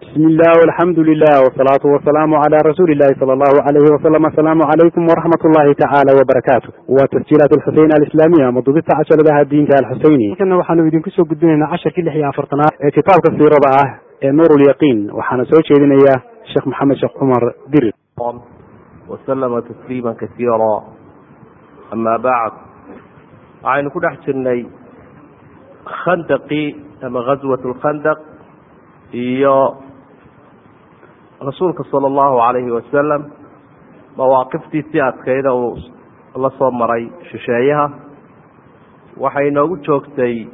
bismi illah alxamdu lilah wsalaatu wasalaamu cala rasuuli illahi sala allahu alayhi wasalam asalaamu calaykum waraxmat ullahi tacaala wabarakaatu waa tasjiilaat alxuseyn alislaamiya ama dubista casharadaha diinka alxuseyni kana waxaanu idinku soo gudbinaynaa casharkii lix iyo afartanaad ee kitaabka siirada ah ee nuur lyaqiin waxaana soo jeedinaya sheekh maxamed sheekh cumar dirir waslama tasliima kasiira. Ama bacd waxaynu ku dhex jirnay khandaqii ama ghaswat lkhandaq iyo rasuulka sala allahu calayhi wasalam mawaaqiftiisii adkayda uu la soo maray shisheeyaha. Waxay inoogu joogtay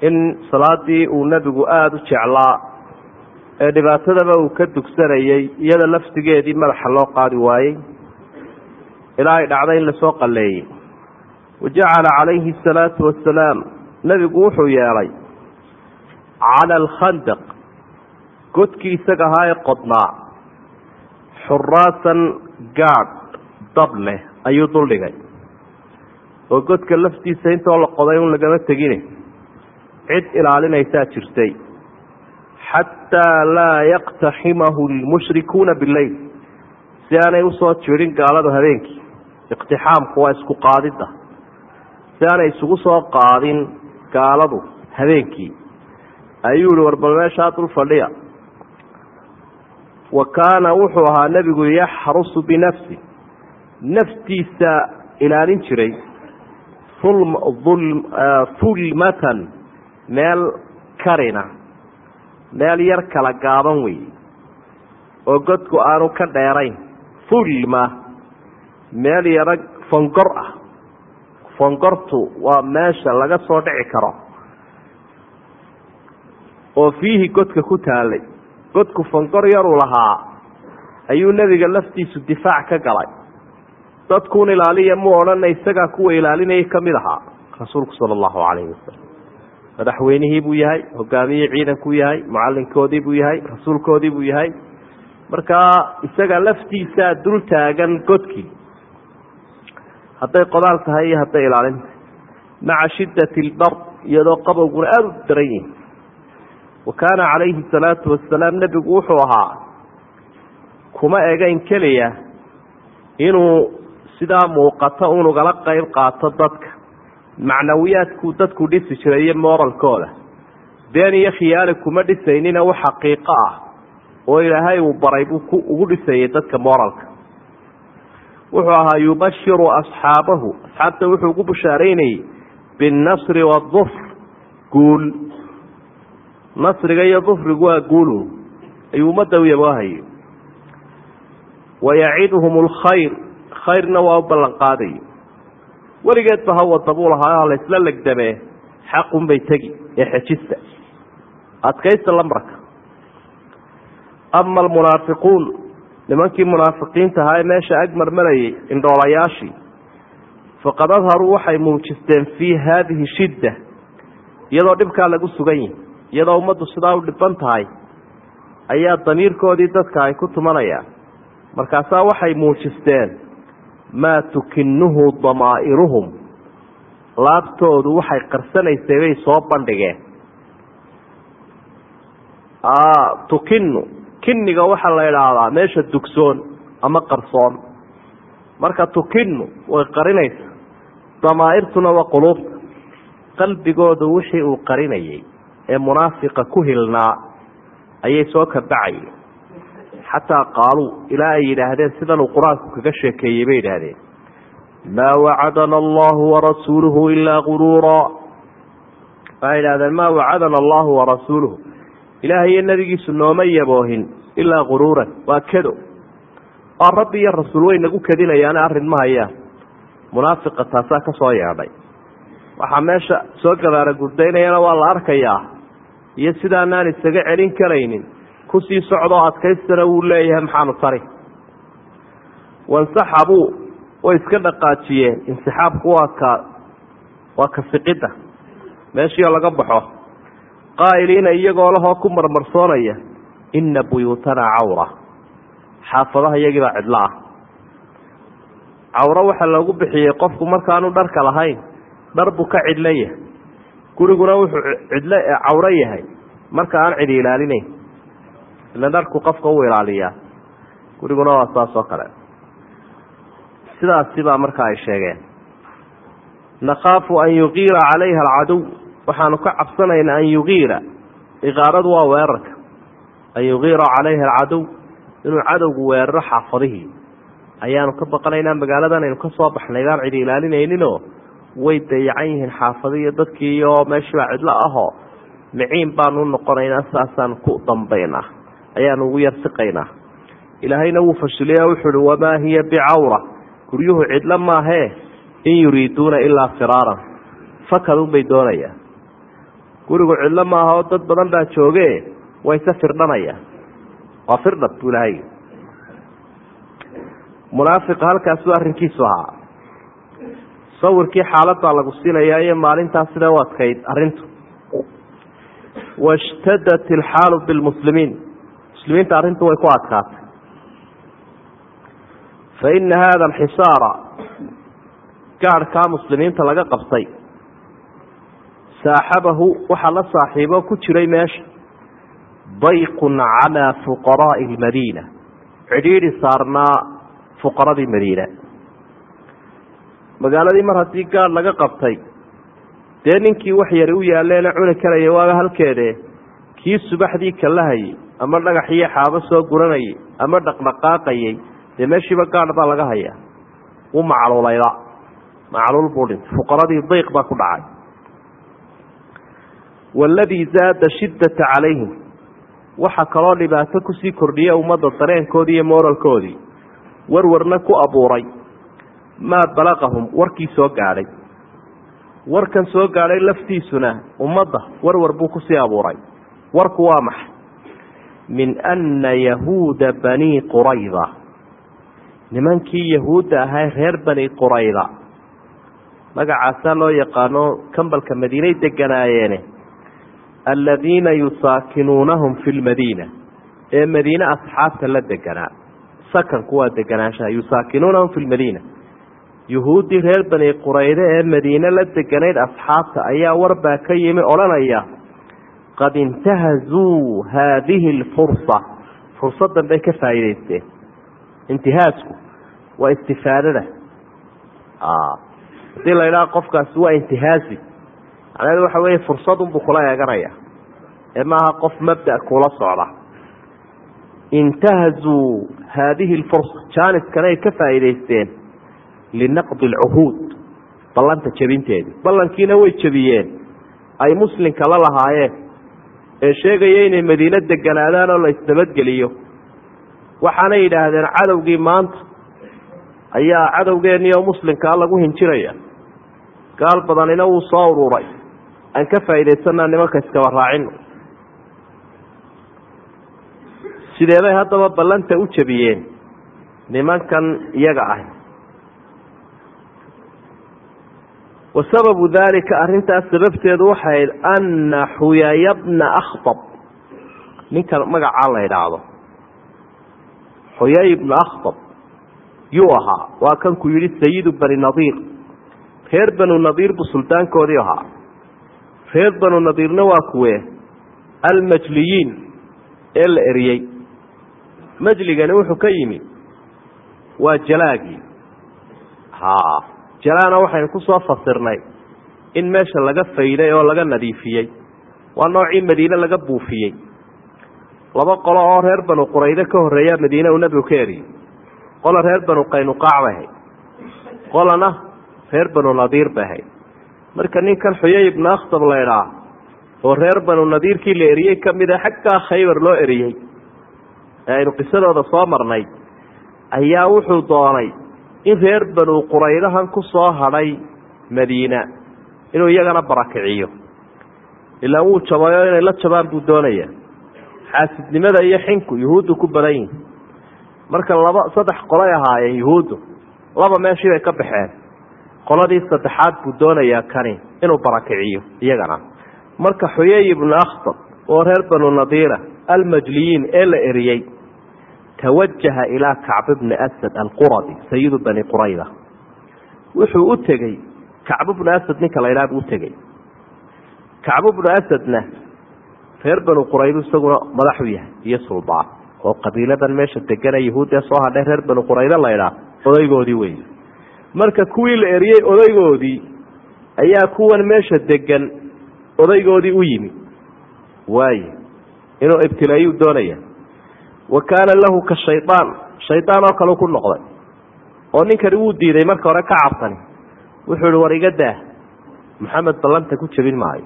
in salaadii uu nebigu aada u jeclaa ee dhibaatadaba uu ka dugsanayay iyada laftigeedii madaxa loo qaadi waayey. Ilaa ay dhacday in la soo qalleeyey. Wajacala calayhi asalaatu wassalaam. Nebigu wuxuu yeelay cala alkhandaq godkii isaga ahaa ee qodnaa. Xuraasan gaadh dab leh ayuu duldhigay oo godka laftiisa intoo la qoday un lagama tegine. Cid ilaalinaysaa jirtay. Xataa laa yaqtaximahu lmushrikuuna bileyl si aanay u soo jirin gaaladu habeenkii. Iqtixaamku waa isku qaadidda. Si aanay isugu soo qaadin gaaladu habeenkii. Ayuu yihi warbal meeshaa dul fadhiya wa kaana wuxuu ahaa nebigu yaxrusu binafsi naftiisa ilaalin jiray fulmatan meel karina meel yar kala gaaban wey oo godku aanu ka dheerayn fulma meel yaro fongor ah fongortu waa meesha laga soo dhici karo oo fiihi godka ku taalay godku fongor yaruu lahaa ayuu nebiga laftiisu difaac ka galay. Dadkuun ilaaliya mu odhana isagaa kuwa ilaalinayay ka mid ahaa rasuulku sala allahu calayhi wasalam madaxweynihii buu yahay hogaamiyihii ciidankuu yahay mucalinkoodii buu yahay rasuulkoodii buu yahay. Markaa isaga laftiisaa dul taagan godkii hadday qodaal tahay iyo hadday ilaalin tahay. Maca shiddati lbar iyadoo qabowguna aada u daran yihiin wa kaana calayhi salaatu wasalaam nebigu wuxuu ahaa kuma egayn keliya inuu sidaa muuqato unugala qayb qaato dadka. Macnawiyaadkuu dadku dhisi jiray iyo moralkooda. Been iyo khiyaali kuma dhisaynina wax xaqiiqo ah oo ilaahay uu baray buu ugu dhisayay dadka moralka. Wuxuu ahaa yubashiru asxaabahu. Asxaabta wuxuu ugu bushaaraynayey binnasri waadufr guul nasriga iyo dufrigu waa guulu ayuu ummadda u yaboohayay wayaciduhum alkhayr khayrna waa u ballan qaadaye weligeedba ha wada lahaa laysla legdamee xaqunbay tegi ee xejista. Adkaysta lambarka ama almunaafiquun nimankii munaafiqiinta ahaa ee meesha ag marmarayay indhoolayaashii faqad adharuu waxay muujisteen fii haadihi shidda iyadoo dhibkaa lagu sugan yihi iyadoo ummaddu sidaa u dhiban tahay ayaa damiirkoodii dadka ay ku tumanayaan. Markaasaa waxay muujisteen maa tukinuhu damaa'iruhum. Laabtoodu waxay qarsanaysay bay soo bandhigeen. Tukinu kiniga waxaa la idhaahdaa meesha dugsoon ama qarsoon. Marka tukinu way qarinaysa damaa'irtuna waa quluubta. Qalbigoodu wixii uu qarinayay ee munaafiqa ku hilnaa ayay soo kabacayeen xataa qaaluu ilaa ay yidhaahdeen sidan uu qur'aanku kaga sheekeeyey bay yidhaahdeen. Maa wacadana allahu warasuuluhu ilaa guruura waxay yidhahdeen maa wacadana allahu warasuuluhu ilaahay iyo nabigiisu nooma yaboohin ilaa guruuran waa kedo. Oo rabbi iyo rasuul way nagu kedinayaane arrin ma hayaan. Munaafiqa taasaa ka soo yeedhay. Waxaa meesha soo gabaara gurdaynayana waa la arkayaa iyo sidaanaan isaga celin karaynin ku sii socdoo adkaystana wuu leeyahay maxaanu tari. Wansaxabuu way iska dhaqaajiyeen insixaabku waa ka waa ka siqidda meeshiioo laga baxo qaa'iliina iyagoo lahoo ku marmarsoonaya inna buyuutanaa cawra. Xaafadaha iyagii baa cidlo ah. Cawro waxaa loogu bixiyey qofku markaanu dharka lahayn dhar buu ka cidlo yahay guriguna wuxuu cidlo cawro yahay. Marka aan cidi ilaalinayn ila dharku qofka u ilaaliyaa. Guriguna waa saas oo kale. Sidaasi baa marka ay sheegeen. Nakhaafu an yugiira calayha alcadow waxaanu ka cabsanaynaa an yugiira. Iqaaradu waa weerarka. An yugiira calayha alcadow inuu cadowgu weeraro xaafadihii ayaanu ka baqanaynaa magaaladan aynu ka soo baxnay baan cidi ilaalinayninoo way dayacan yihiin xaafadihiyo dadkii iyo meeshiibaa cidlo ahoo miciin baanu noqonaynaa saasaan ku dambaynaa. Ayaanu ugu yarsiqaynaa. Ilaahayna wuu fashiliya wuxuu uhi wamaa hiya bicawra guryuhu cidlo maahee in yuriiduuna ilaa firaaran. Fakadun bay doonayaan. Gurigu cidlo maaha oo dad badan baa jooge wayse firdhanayaan. Waa firdhad buu ilaahay munaafiqa halkaasuu arrinkiisu ahaa sawirkii xaaladaa lagu siinayaa iyo maalintaas sida u adkayd arrintu. Washtadat ilxaalu bilmuslimiin. Muslimiinta arrintu way ku adkaatay. Fa ina hada alxisaara gaadhkaa muslimiinta laga qabtay. Saaxabahu waxaa la saaxiibo ku jiray meesha. Dayqun calaa fuqaraai lmadiina. Cidhiidhi saarnaa fuqaradii madiina magaaladii mar haddii gaadh laga qabtay. Dee ninkii wax yari u yaalleena cuni karaya waaga halkeede kii subaxdii kalahayay ama dhagaxiyo xaabo soo guranayay ama dhaqdhaqaaqayay dee meeshiiba gaadh baa laga hayaa. U macluulayda. Macluul buu dhintay. Fuqaradii dayq baa ku dhacay. Waaladii zaada shiddata calayhim. Waxaa kaloo dhibaato ku sii kordhiya ummadda dareenkoodii iyo mooralkoodii. Warwarna ku abuuray maa balaqahum warkii soo gaadhay warkan soo gaadhay laftiisuna ummadda warwar buu ku sii abuuray. Warku waa maxay min anna yahuuda banii qurayda nimankii yahuudda ahay reer bani qurayda magacaasaa loo yaqaano kambalka madiinay deganaayeene aladiina yusaakinuunahum fi lmadiina ee madiine asxaabta la deganaa sakanku waa deganaanshaha yusaakinuunahum fi lmadiina yuhuuddii reer bani qurayde ee madiine la deganayd asxaabta ayaa warbaa ka yimi odhanaya qad intahazuu haadihi alfursa fursaddan bay ka faa'iidaysteen intihaasku waa istifaadada. Hadii la idhaha qofkaasi waa intihaazi macnaheedu waxa weeye fursadunbuu kula eeganaya. Ee maaha qof mabda kula socda. Intahazuu haadihi alfursa jaaniskanay ka faa'iidaysteen linaqdi alcuhuud ballanta jebinteedii ballankiina way jebiyeen ay muslimka la lahaayeen ee sheegaya inay madiine deganaadaan oo la isnabadgeliyo waxaanay yidhaahdeen cadowgii maanta ayaa cadowgeennii oo muslimkaa lagu hinjiraya gaal badanina wuu soo ururay aan ka faa'iidaysanaa nimanka iskaba raacino sideebay haddaba ballanta u jebiyeen nimankan iyaga ah wa sababu daalika arrintaas sababteedu waxayd anna xuyaya bna akhtab. Ninkan magacaa la idhaahdo xuyay bna akhtab. Yuu ahaa. Waa kanku yidhi sayidu bani nadiir. Reer banu nadiir buu suldaankoodii ahaa. Reer banu nadiirna waa kuwe almajliyiin ee la eriyey. Majligani wuxuu ka yimi waa jalaagii jalaana waxaynu ku soo fasirnay in meesha laga fayday oo laga nadiifiyey. Waa noocii madiine laga buufiyey. Laba qolo oo reer banu qurayde ka horreeyaa madiine uu nebigu ka eriyey qola reer banu qaynuqaac bay ahayd qolana reer banu nadiir bay ahayd marka ninkan xuyay ibnu akhtab la idhaa oo reer banu nadiirkii la eriyey ka mid a xaggaa khaybar loo eriyey ee aynu qisadooda soo marnay ayaa wuxuu doonay in reer banu quraydahan ku soo hadhay madiina inuu iyagana barakiciyo ilaa wuu jabayo inay la jabaan buu doonaya. Xaasidnimada iyo xinku yuhuuddu ku badan yihiin marka laba saddex qolay ahaayeen yuhuuddu laba meeshii bay ka baxeen. Qoladii saddexaad buu doonayaa kani inuu barakiciyo iyagana. Marka xuyay ibnu akhtab oo reer banu nadiira almajliyiin ee la eriyey tawajaha ilaa kacb bni asad alquradi sayidu bani qurayda wuxuu u tegey kacbu bnu asad ninka la ydhaha buu utegey kacbu bnu asadna reer banu quraydu isaguna madaxu yahay iyo suldaan oo qabiiladan meesha degana yahuudee soo hadhay reer banu qurayde laydhaa odaygoodii wey marka kuwii la eriyey odaygoodii ayaa kuwan meesha degan odaygoodii u yimi waaye inuu ibtilaayuu doonaya wa kaana lahu ka shaydaan shaydaan oo kale ku noqday. Oo ninkani wuu diiday marka hore ka cabsani wuxuu ihi war iga daah maxamed ballanta ku jebin maayo.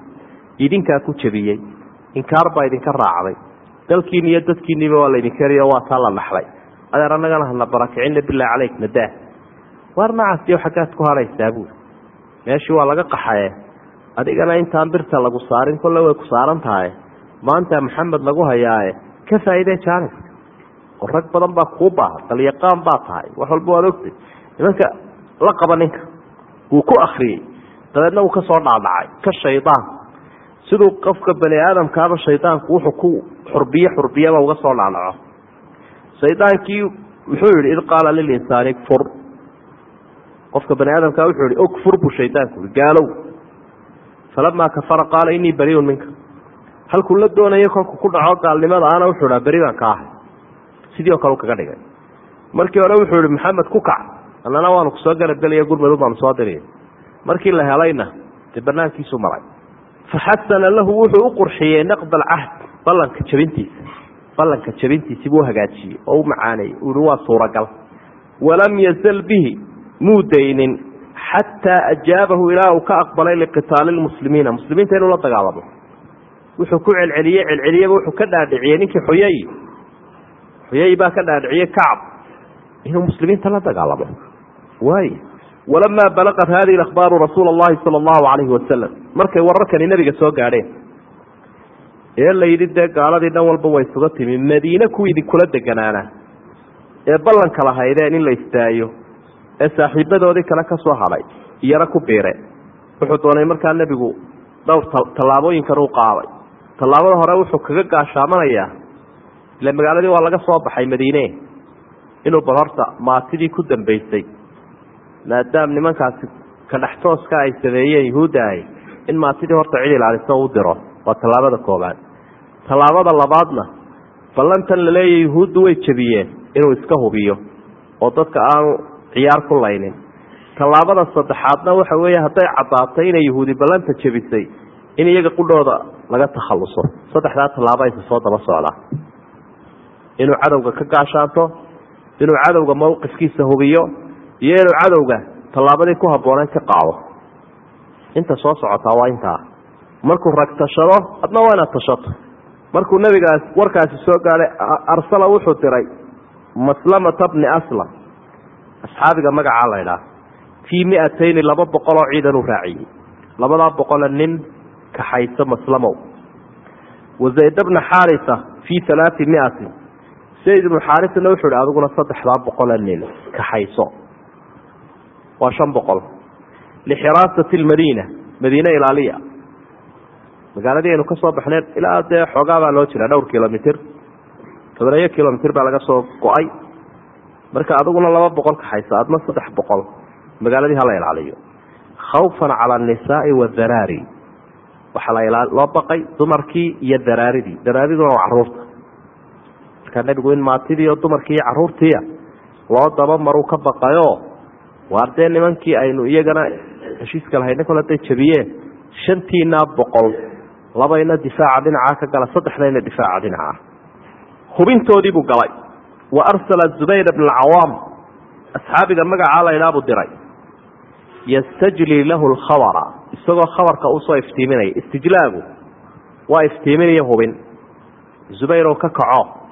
Idinkaa ku jebiyey inkaar baa idinka raacday. Dalkiini iyo dadkiiniiba waa laydinka eriyo waa taa la dhaxlay adeer annagana hana barakicina bilahi caleyk nadaah waar nacaasiyo xaggaad ku hadhaysaa buuri meeshii waa laga qaxaye. Adigana intaan birta lagu saarin kolle way ku saaran tahay. Maanta maxamed lagu hayaaye. Ka faa'iidee jaaniska oo rag badan baa kuu baaha dalyaqaan baa tahay wax walba waad ogtay nimanka la qaba ninka wuu ku akriyey dabeedna uu ka soo dhaadhacay ka shaydaan. Siduu qofka bani aadamkaaba shaydaanku wuxuu ku xurbiye xurbiyaba uga soo dhaadhaco. Shaydaankii muxuu yihi id qaala lilinsaani ikfur. Qofka bani aadamkaa wuxuu yihi ogfur buu shaydaanku gaalow. Falamaa kafara qaala inii bariun minka. Halkuu la doonayo kolku ku dhaco gaalnimada ana wuxuu dhaa beri baan ka ahay sidii oo kale kaga dhigay. Markii hore wuxuu yihi maxamed ku kac. Annana waanu ku soo garabgelaya gurmadu baanu soo diraya markii la helayna dee banaankiisu maray faxasana lahu wuxuu u qurxiyey naqd alcahd ballanka jabintiisa. Ballanka jabintiisii buu hagaajiyey oo u macaaneeyey uu yihi waa suuragal. Walam yazal bihi muu daynin xataa ajaabahu ilaa uu ka aqbalay liqitaali lmuslimiina. Muslimiinta inuu la dagaalamo. Wuxuu ku celceliyey celceliyeba wuxuu ka dhaadhiciyey. Ninkii xuyay xuyay baa ka dhaadhiciyey kacb inuu muslimiinta la dagaalamo. Waay. Walamaa balaqat hadihi akhbaaru rasuula allahi sala allahu calayhi wasalam markay wararkani nebiga soo gaadheen. Ee la yidhi dee gaaladii dhan walba way isuga timi. Madiine kuwii idinkula deganaana. Ee ballanka lahaydeen in la istaayo ee saaxiibadoodii kale ka soo hadhay iyana ku biire. Wuxuu doonay markaa nebigu dhowr tallaabooyinkan uu qaaday tallaabada hore wuxuu kaga gaashaamanayaa ile magaaladii waa laga soo baxay madiine. Inuu bal horta maatidii ku dambaysay maadaam nimankaasi ka dhextooska ay sameeyeen yuhuudda ahy in maatidii horta cid ilaaliso u diro. Waa tallaabada koobaad tallaabada labaadna ballantan laleeyahy yuhuuddu way jebiyeen inuu iska hubiyo oo dadka aanu ciyaar ku laynin. Tallaabada saddexaadna waxa weeye hadday caddaatay inay yuhuudi ballanta jebisay in iyaga qudhooda laga takhalluso. Saddexdaa tallaabo aysa soo daba socdaa inuu cadowga ka gaashaanto inuu cadowga mowqifkiisa hubiyo iyo inuu cadowga tallaabadii ku habbooneed ka qaado. Inta soo socotaa waa intaa. Markuu rag tashado adna waa inaad tashato markuu nebigaas warkaasi soo gaadhay arsala wuxuu diray maslamata bni aslam. Asxaabiga magacaa la ydhaah fii miatayni laba boqol oo ciidan uu raaciyey. Labadaa boqole nin kaxayso maslamow wa zayd bna xaarisa fii alaai miatin zayd ibnu xaarisana wuxuu hi adiguna saddexdaa boqole nin kaxayso waa shan boqol lixiraasati lmadiina madiine ilaaliya magaaladii aynu ka soo baxneen ilaa dee xoogaa baa loo jira dhowr kilomitr tobaneeyo kilomitr baa laga soo go'ay marka adiguna laba boqol kaxayso adna saddex boqol magaaladii hala ilaaliyo khawfan cala anisaai wadaraari waxaa loo baqay dumarkii iyo daraaridii daraariduna waa carruurta markaa nebigu in maatidii oo dumarkii iyo caruurtiia loo dabamaruu ka baqayo waar dee nimankii aynu iyagana heshiiska lahayna kol haday jabiyeen shantiina boqol labayna difaaca dhinacaa ka gala saddexdayna difaaca dhinaca. Hubintoodiibuu galay. Wa arsala zubayr bna alcawaam asxaabiga magacaa laydhaa buu diray. Yastajlii lahu lkhabara isagoo khabarka u soo iftiiminaya. Istijlaagu waa iftiiminaya hubin. Zubayr oo ka kaco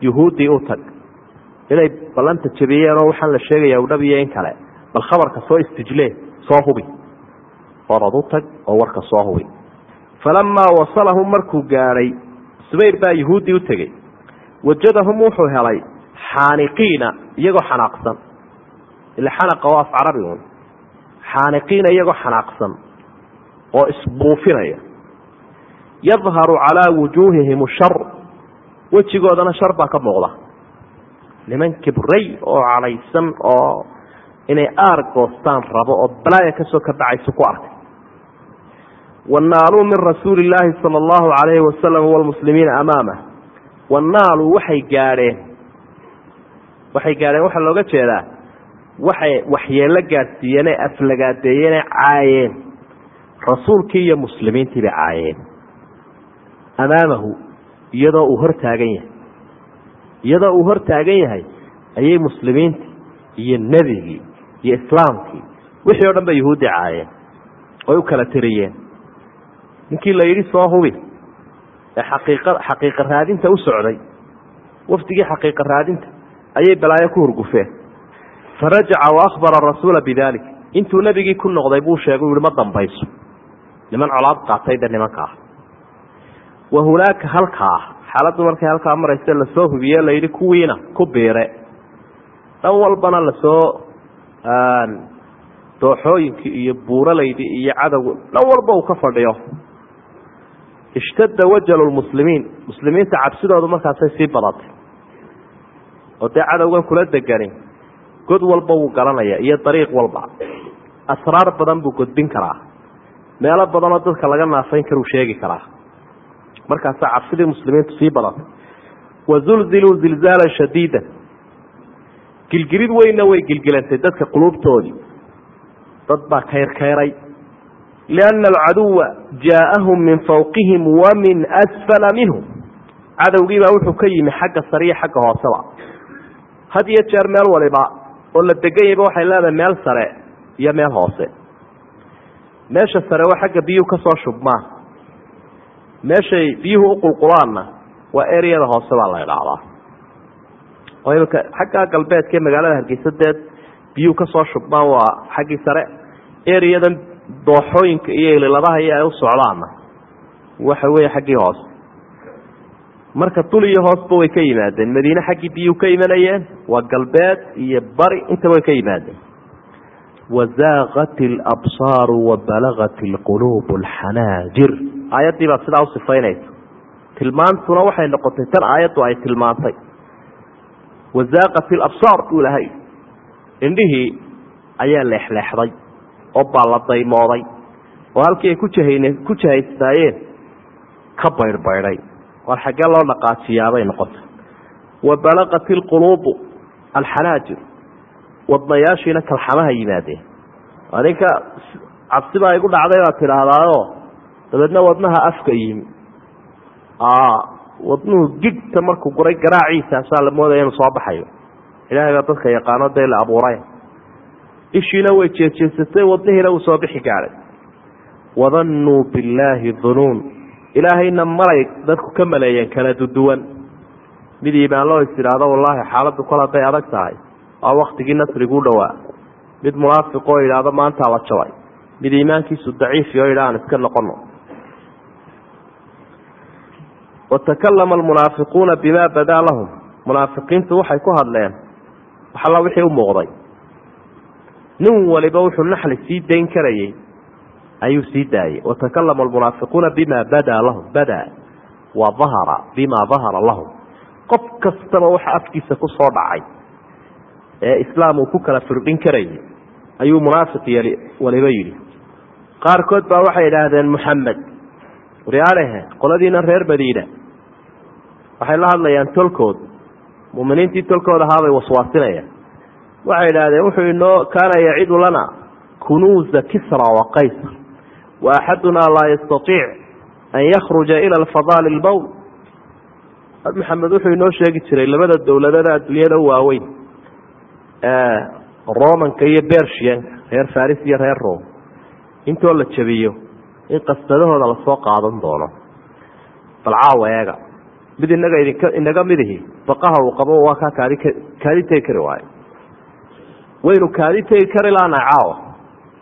yuhuuddii u tag. Inay ballanta jabiyeenoo waxaan la sheegaya udhabiyo in kale. Bal khabarka soo istijlee soo hubi. Orad u tag oo warka soo hubi. Falamaa wasalahum markuu gaadhay zubayr baa yuhuuddii u tegey wajadahum wuxuu helay xaaniqiina iyagoo xanaaqsan. Ila xanaqa waa af carabi un. Xaaniqiina iyagoo xanaaqsan oo isbuufinaya. Yadharu calaa wujuuhihim shar wejigoodana shar baa ka muuqda. Niman kibray oo cadhaysan oo inay aar goostaan rabo oo balaaya ka soo ka dhacayso ku arkay. Wanaaluu min rasuuli illaahi sala allahu calayhi wasalam walmuslimiina amaamah wanaaluu waxay gaadheen. Waxay gaadheen waxaa looga jeedaa waxay waxyeello gaadhsiiyeenee aflagaadeeyeenee caayeen. Rasuulkii iyo muslimiintii bay caayeen. Amaamahu iyadoo uu hor taagan yahay. Iyadoo uu hor taagan yahay ayay muslimiintii iyo nebigii iyo islaamkii wixii o dhan ba yahuuddi caayeen oy u kala tiriyeen. Ninkii la yidhi soo hubi. Ee xaqiiqa xaqiiqa raadinta u socday. Wafdigii xaqiiqa raadinta ayay balaayo ku hurgufeen. Farajaca wa akhbara rasuula bidalik intuu nebigii ku noqday buu sheegay u yihi ma dambayso. Niman colaad qaatayba nimanka ah wa hunaaka halkaa xaaladdu markay halkaa maraysa la soo hubiye layidhi kuwiina ku biire dhan walbana la soo dooxooyinkii iyo buuralaydii iyo cadowga dhan walba uu ka fadhiyo. Ishtadda wajalu lmuslimiin muslimiinta cabsidoodu markaasay sii badatay. Oo dee cadowgan kula deganin god walba wuu garanaya iyo dariiq walba. Asraar badan buu godbin karaa. Meelo badanoo dadka laga naafayn karuu sheegi karaa markaasaa cabsidii muslimiintu sii badatay wazulziluu zilzaalan shadiida. Gilgilid weynna way gilgilantay dadka quluubtoodii dad baa kayrkayray lianna alcaduwa jaaahum min fawqihim wa min asfala minhum. Cadowgiibaa wuxuu ka yimi xagga sare iyo xagga hooseba. Had iyo jeer meel waliba oo la degan yayba waxay leedahay meel sare iyo meel hoose. Meesha sare waa xagga biyuhu ka soo shubmaan meeshay biyuhu uqulqulaanna waa ereyada hoose baa la idhaahdaa oo imika xagga galbeedka ee magaalada hargeysa dee biyuhu ka soo shubmaan waa xaggii sare. Ereyadan dooxooyinka iyo ililadaha iyo ay u socdaanna. Waxa weeye xaggii hoose. Marka dul iyo hoosba way ka yimaadeen. Madiine xaggii biyuhu ka imanayeen waa galbeed iyo bari intaba way ka yimaadeen wazaaqat alabsaaru wabalagat alquluubu alxanaajir aayaddii baa sidaa u tilmaantuna waxay noqotay tan aayaddu ay tilmaantay wazaaqat alabsaar buu ilahay indhihii ayaa leexleexday oo baa la daymooday oo halkii ay ku jahn ku jahaystaayeen ka baydhbaydhay war xaggee loo dhaqaajiyaabay noqotay wa balaqat ilquluubu alxanaajir wadnayaashiina kalxamaha yimaadeen aninka cabsi baa igu dhacday baad tidhaahdaayo dabeedna wadnaha afka yimi wadnuhu gigta markuu guray garaaciisaasaa la moodaya inuu soo baxayo. Ilaahay baa dadka yaqaano dee la abuuray. Ishiina way jeejeesatay wadnihiina uu soo bixi gaadhay. Wadannuu billaahi dunuun. Ilaahayna malay dadku ka maleeyeen kala duduwan mid iimaanloo is idhaahdo wallaahi xaaladdu kol hadday adag tahay waa waktigii nasriguu dhowaa mid munaafiq oo idhaahdo maantaa la jabay. Mid iimaankiisu daciifi oo yidha aan iska noqono watakalama almunaafiquuna bimaa badaa lahum. Munaafiqiintu waxay ku hadleen waxalla wixii u muuqday. Nin waliba wuxuu naxli sii dayn karayey ayuu sii daayey watakalama almunaafiquuna bima badaa lahum. Badaa. Wa dahara bima dahara lahum. Qof kastaba waxa afkiisa ku soo dhacay ee islaam uu ku kala firdhin karayay ayuu munaafiq yeli waliba yidhi. Qaarkood baa waxay idhaahdeen muxamed waryaalehe qoladiina reer madiina waxay la hadlayaan tolkood. Muminiintii tolkood ahaabay waswaasinayaan. Waxay idhaahdeen wuxuu inoo kaana yacidu lana kunuuza kisra wa qaysar wa axadunaa laa yastaiic an yakhruja ila alfadaali lbowl maxamed wuxuu inoo sheegi jiray labada dowladada adduunyada waaweyn romanka iyo bershianka reer faris iyo reer rome intoo la jabiyo in qasbadahooda la soo qaadan doono. Bal caawa eega mid inaga inaga midihi baqaha uu qabo waa kaa kaadi kaadi tegi kari waayo. Waynu kaadi tegi kari laanahay caawa.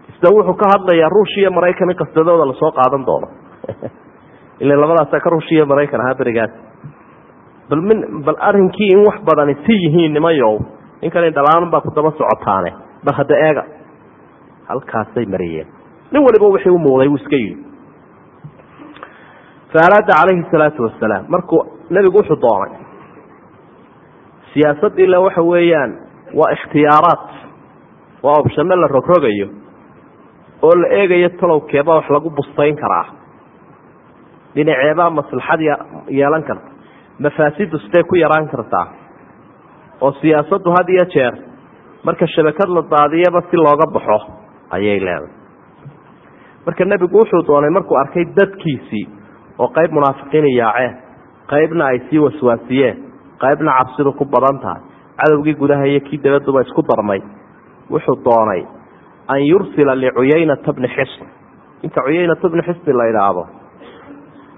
Isna wuxuu ka hadlayaa ruush iyo maraykan in qasbadahooda la soo qaadan doono. Ila labadaasa ka ruush iyo maraykan ahaa berigaas bal min bal arrinkii in wax badani si yihiin nimayow ninkan dhalaan baa ku daba socotaane bal hadda eega. Halkaasay mariyeen. Nin waliba wixii u muuqday wuu iska yidhi. Fa araada calayhi salaatu wasalaam markuu nebigu wuxuu doonay siyaasaddii le waxa weeyaan waa ikhtiyaaraat waa obshano la rogrogayo oo la eegayo talowkeeba wax lagu bustayn karaa. Dhinaceebaa maslaxad yeelan karta. Mafaasidu sidee ku yaraan kartaa oo siyaasaddu had iyo jeer marka shabakad la daadiyaba si looga baxo ayay leedahay. Marka nebigu wuxuu doonay markuu arkay dadkiisii oo qayb munaafiqiin yaaceen qaybna ay sii waswaasiyeen qaybna cabsidu ku badan tahay cadowgii gudaha iyo kii dabaduba isku darmay. Wuxuu doonay an yursila licuyaynata bni xisn. Ninka cuyaynata bni xisni la idhaahdo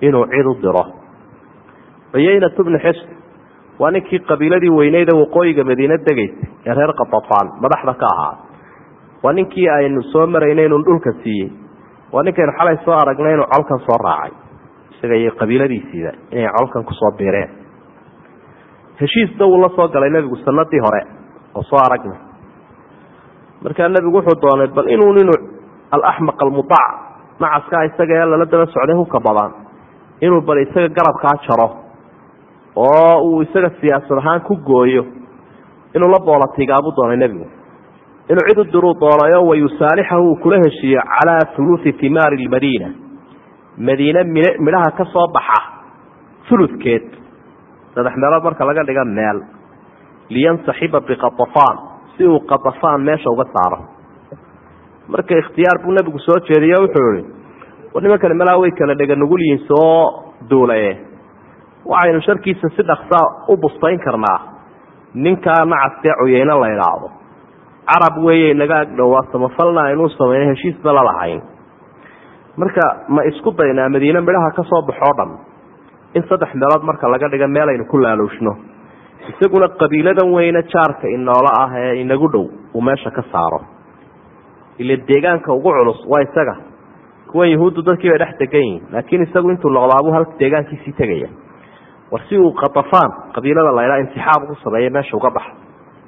inuu cid u diro. Cuyaynatu bni xisn waa ninkii qabiiladii weyneyda waqooyiga madiine degaysay ee reer katafaan madaxda ka ahaa. Waa ninkii aynu soo marayna inuu dhulka siiyey. Waa ninkaynu xalay soo aragnay inuu colkan soo raacay. Isaga iyo qabiiladiisiiba inay colkan ku soo biireen. Heshiisna wuu la galay nebigu sanadii hore oo soo aragna markaa nebigu wuxuu doonay bal inuu ninu alaxmaq almudac nacaskaa isaga ee lala daba socday hubka badan. Inuu bal isaga garabkaa jaro oo uu isaga siyaasad ahaan ku gooyo inuu la boolatigaabuu doonay nebigu. Inuu cid u diruu doonayo wayusaalixahu uu kula heshiiyo calaa huluthi timaari lmadiina madiine midhaha ka soo baxa uludkeed saddex meelood marka laga dhiga meel. Liyansaxiba biqatafaan si uu qatafaan meesha uga saaro. Marka ikhtiyaar buu nebigu soo jeediye wuxuu ihi war nimankani malaa way kala dhega nugul yihiin soo duulaye waxaynu sharkiisa si dhaksaa u bustayn karnaa. Ninkaa nacaskee cuyeyne la idhaahdo carab weeye naga agdhowaa samafalna aynuu samayna heshiisba la lahayn. Marka ma isku daynaa madiine midhaha ka soo baxoo dhan? In saddex meelood marka laga dhiga meel aynu ku laaluushno. Isaguna qabiiladan weyne jaarka inoola ah ee inagu dhow uu meesha ka saaro. Ile deegaanka ugu culus waa isaga. Kuwan yahuuddu dadkii bay dhex degan yihiin laakiin isagu intuu noqdaabuu halka deegaankiisii tegaya war si uu katafaan qabiilada laydhaa intixaab ku sameeya meesha uga baxa.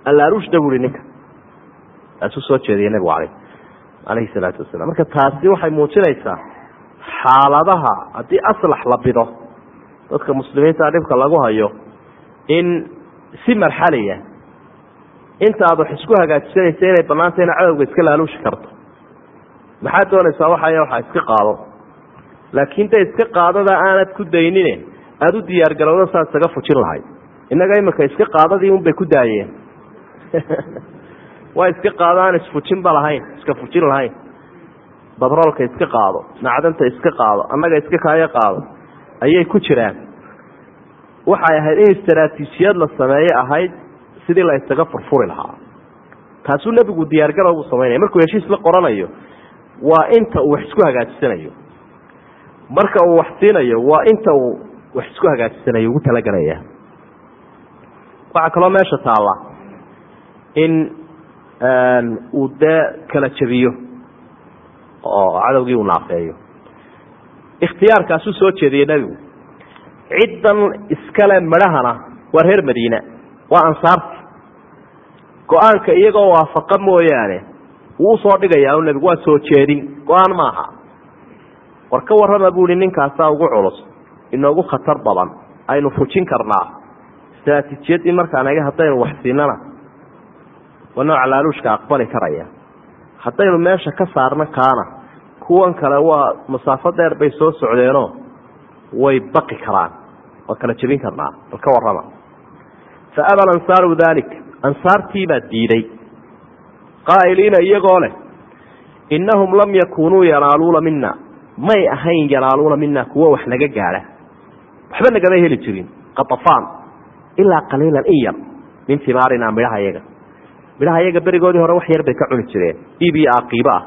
Allaaruushda buui ninka. Taasuu soo jeediya nebigu caleyh calayhi salaatu wasalam marka taasi waxay muujinaysaa xaaladaha haddii aslax la bido dadka muslimiinta dhibka lagu hayo in si marxaliya inta aad wax isku hagaajisanaysa inay banaanta ina cadowga iska laaluushi karto. Maxaad doonaysaa waxay waxaa iska qaado? Laakiin de iska qaadada aanad ku daynine aada u diyaar garowda saad isaga fujin lahayd. Innaga imika iska qaadadii un bay ku daayeen. Waa iska qaado aan isfujinba lahayn iska fujin lahayn. Batroolka iska qaado macdanta iska qaado annaga iska kaayo qaado ayay ku jiraan. Waxay ahayd in istaraatiijiyad la sameeye ahayd sidii la isaga furfuri lahaa. Taasuu nebigu diyaargarow buu samaynaya markuu heshiis la qoranayo waa inta uu wax isku hagaajisanayo. Marka uu wax siinayo waa inta uu wax isku hagaajisanayo ugu talagelaya waxaa kaloo meesha taalla in uu dee kala jabiyo oo cadowgii uu naafeeyo. Ikhtiyaarkaasuu soo jeediyey nebigu. Ciddan iskale midhahana waa reer madiina waa ansaarti go'aanka iyagoo waafaqa mooyaane wuu u soo dhigayaa u nebigu waa soo jeedin. Go'aan maaha. War ka warrama buuhi ninkaasaa ugu culus inoogu khatar badan. Aynu fujin karnaa. Istraatiijiyadii markaan ega haddaynu wax siinana waa nooca laaluushka aqbali karaya. Haddaynu meesha ka saarno kaana kuwan kale waa masaafo dheer bay soo socdeenoo way baqi karaan. Waa kala jebin karnaa bal ka warrama. Fa aba ansaaru dalik ansaartiibaa diiday. Qaa'iliina iyagoo leh innahum lam yakunuu yanaaluuna mina may ahayn yanaaluuna mina kuwo wax naga gaadha waxba nagama heli jirin. Katafaan ilaa qaliilan in yar. Min timaarina midhaha yaga midhaha yaga berigoodii hore wax yar bay ka cuni jireen. Iib iyo aqiibo ah.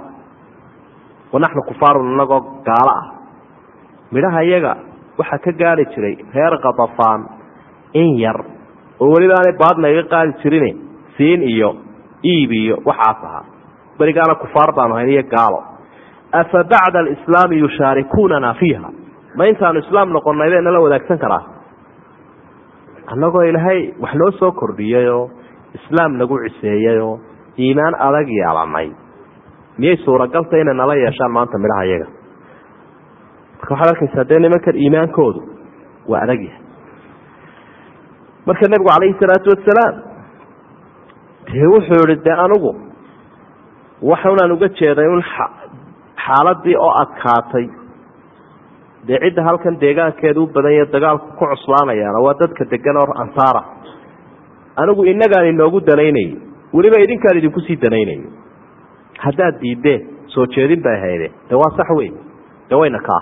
Wanaxnu kufaarun inagoo gaalo ah. Midhaha yaga waxaa ka gaari jiray reer katafaan in yar. Oo weliba aanay baadna iga qaadi jirin siin iyo iib iyo waxaas ahaa berigaana kufaar baanu hayn iyo gaalo. Afa bacda alislaami yushaarikunana fiiha ma intaanu islaam noqonay bay nala wadaagsan karaa? Annagoo ilaahay wax noo soo kordhiyayoo islaam nagu ciseeyayoo iimaan adag yeelanay miyay suuragalta inay nala yeeshaan maanta midhaha iyaga? Marka waxaad arkaysaa dee nimankan iimaankoodu waa adag yahay. Marka nebigu calayhi salaatu wasalaam dee wuxuu ihi dee anigu waxunaan uga jeeday un xaaladii oo adkaatay dee cidda halkan deegaankeeda u badan yahe dagaalku ku cuslaanayaana waa dadka degan oo ansaara. Anigu inagaan inoogu danaynayo weliba idinkaan idinku sii danaynayo haddaad diideen soo jeedin bay hayde. De waa sax wey de wayna kaa.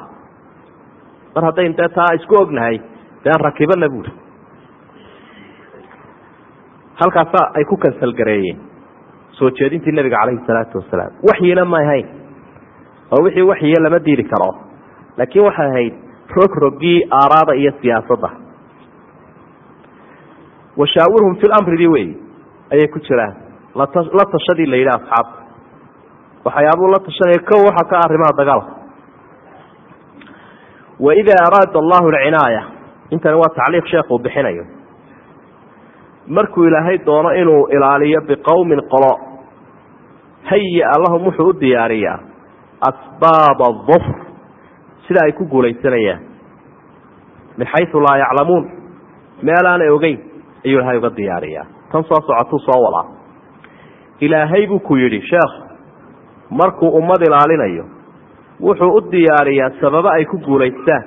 Mar haddayn dee taa isku ognahay dee aan rakibana buuri. Halkaasaa ay ku kansalgareeyeen soo jeedintii nabiga calayhi salaatu wasalaam. Waxyina ma ahayn oo wixii waxyiya lama diiri karo laakiin waxay ahayd rogroggii aaraada iyo siyaasadda. Washaawirhum fi lamridii wey ayay ku jiraan. La tashadii la yidhi asxaabta waxyaabuu la tashanaya kow waxa ka arrimaha dagaalka. Waida araada allahu alcinaaya intani waa tacliiq sheekuu bixinayo. Markuu ilaahay doono inuu ilaaliyo biqowmin qolo haya lahum wuxuu u diyaariyaa asbaaba dufr sida ay ku guulaysanayaan. Min xayu laa yaclamuun. Meel aanay ogeyn ayuu ilaahay uga diyaariyaa tan soo socotuu soo wadaa ilaahay buu ku yidhi sheekh markuu ummad ilaalinayo wuxuu u diyaariyaa sababo ay ku guulaystaan.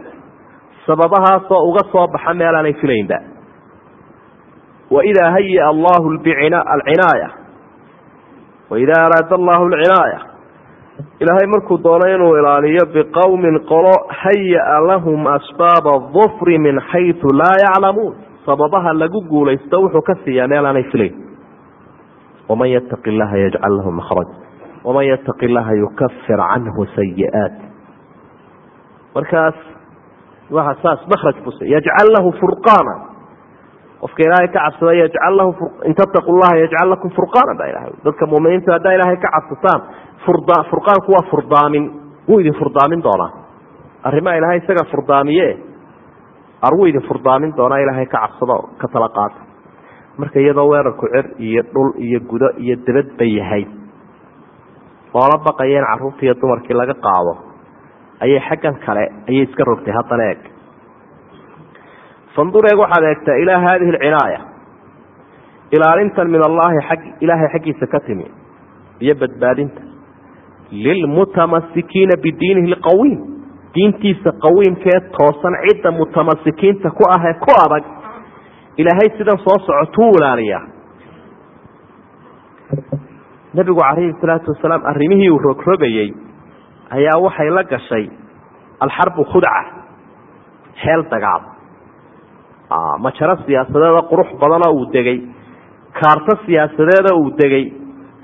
Sababahaasoo uga soo baxa meel aanay filaynba waidaa haya allahu alcinaaya. Waidaa araada allahu alcinaaya ilaahay markuu doono inuu ilaaliyo biqowmin qolo haya lahum asbaaba dufri min xayu laa yaclamuun. Sababaha lagu guulaysto wuxuu ka siiyaa meel aanay filayn. Waman yataqi llaha yajcal lahu makraj waman yataqi llaha yukafir canhu sayi'aat markaas waa saas makraj bus yajcal lahu furqaana qofka ilaahay ka cabsada in tattaqu llaha yajcal lakum furqaana baa ilahay dadka muminiinta haddaa ilaahay ka cabsataan furqaanku waa furdaamin wuu idin furdaamin doonaa. Arrimaha ilaahay isaga furdaamiye ar wuu idin furdaamin doonaa ilaahay ka cabsado ka tala qaata. Marka iyadoo weerarku cer iyo dhul iyo gudo iyo debad bay yahay loola baqaya in carruurtii iyo dumarkii laga qaado ayay xaggan kale ayay iska rogtay haddana eeg fandur eeg waxaad eegtaa ilaa haadihi alcinaaya. Ilaalintan min allaahi ag ilaahay xaggiisa ka timi iyo badbaadinta. Lilmutamasikiina bidiinihi lqawiim diintiisa qawiimkee toosan cidda mutamasikiinta ku ah ee ku adag. Ilaahay sidan soo socotuu ilaaliyaa. Nebigu calayhi salaatu wasalaam arrimihii uu rogrogayey ayaa waxay la gashay alxarbu khudca heel dagaal majaro siyaasadeeda qurux badanoo uu degay. Kaarto siyaasadeeda uu degay.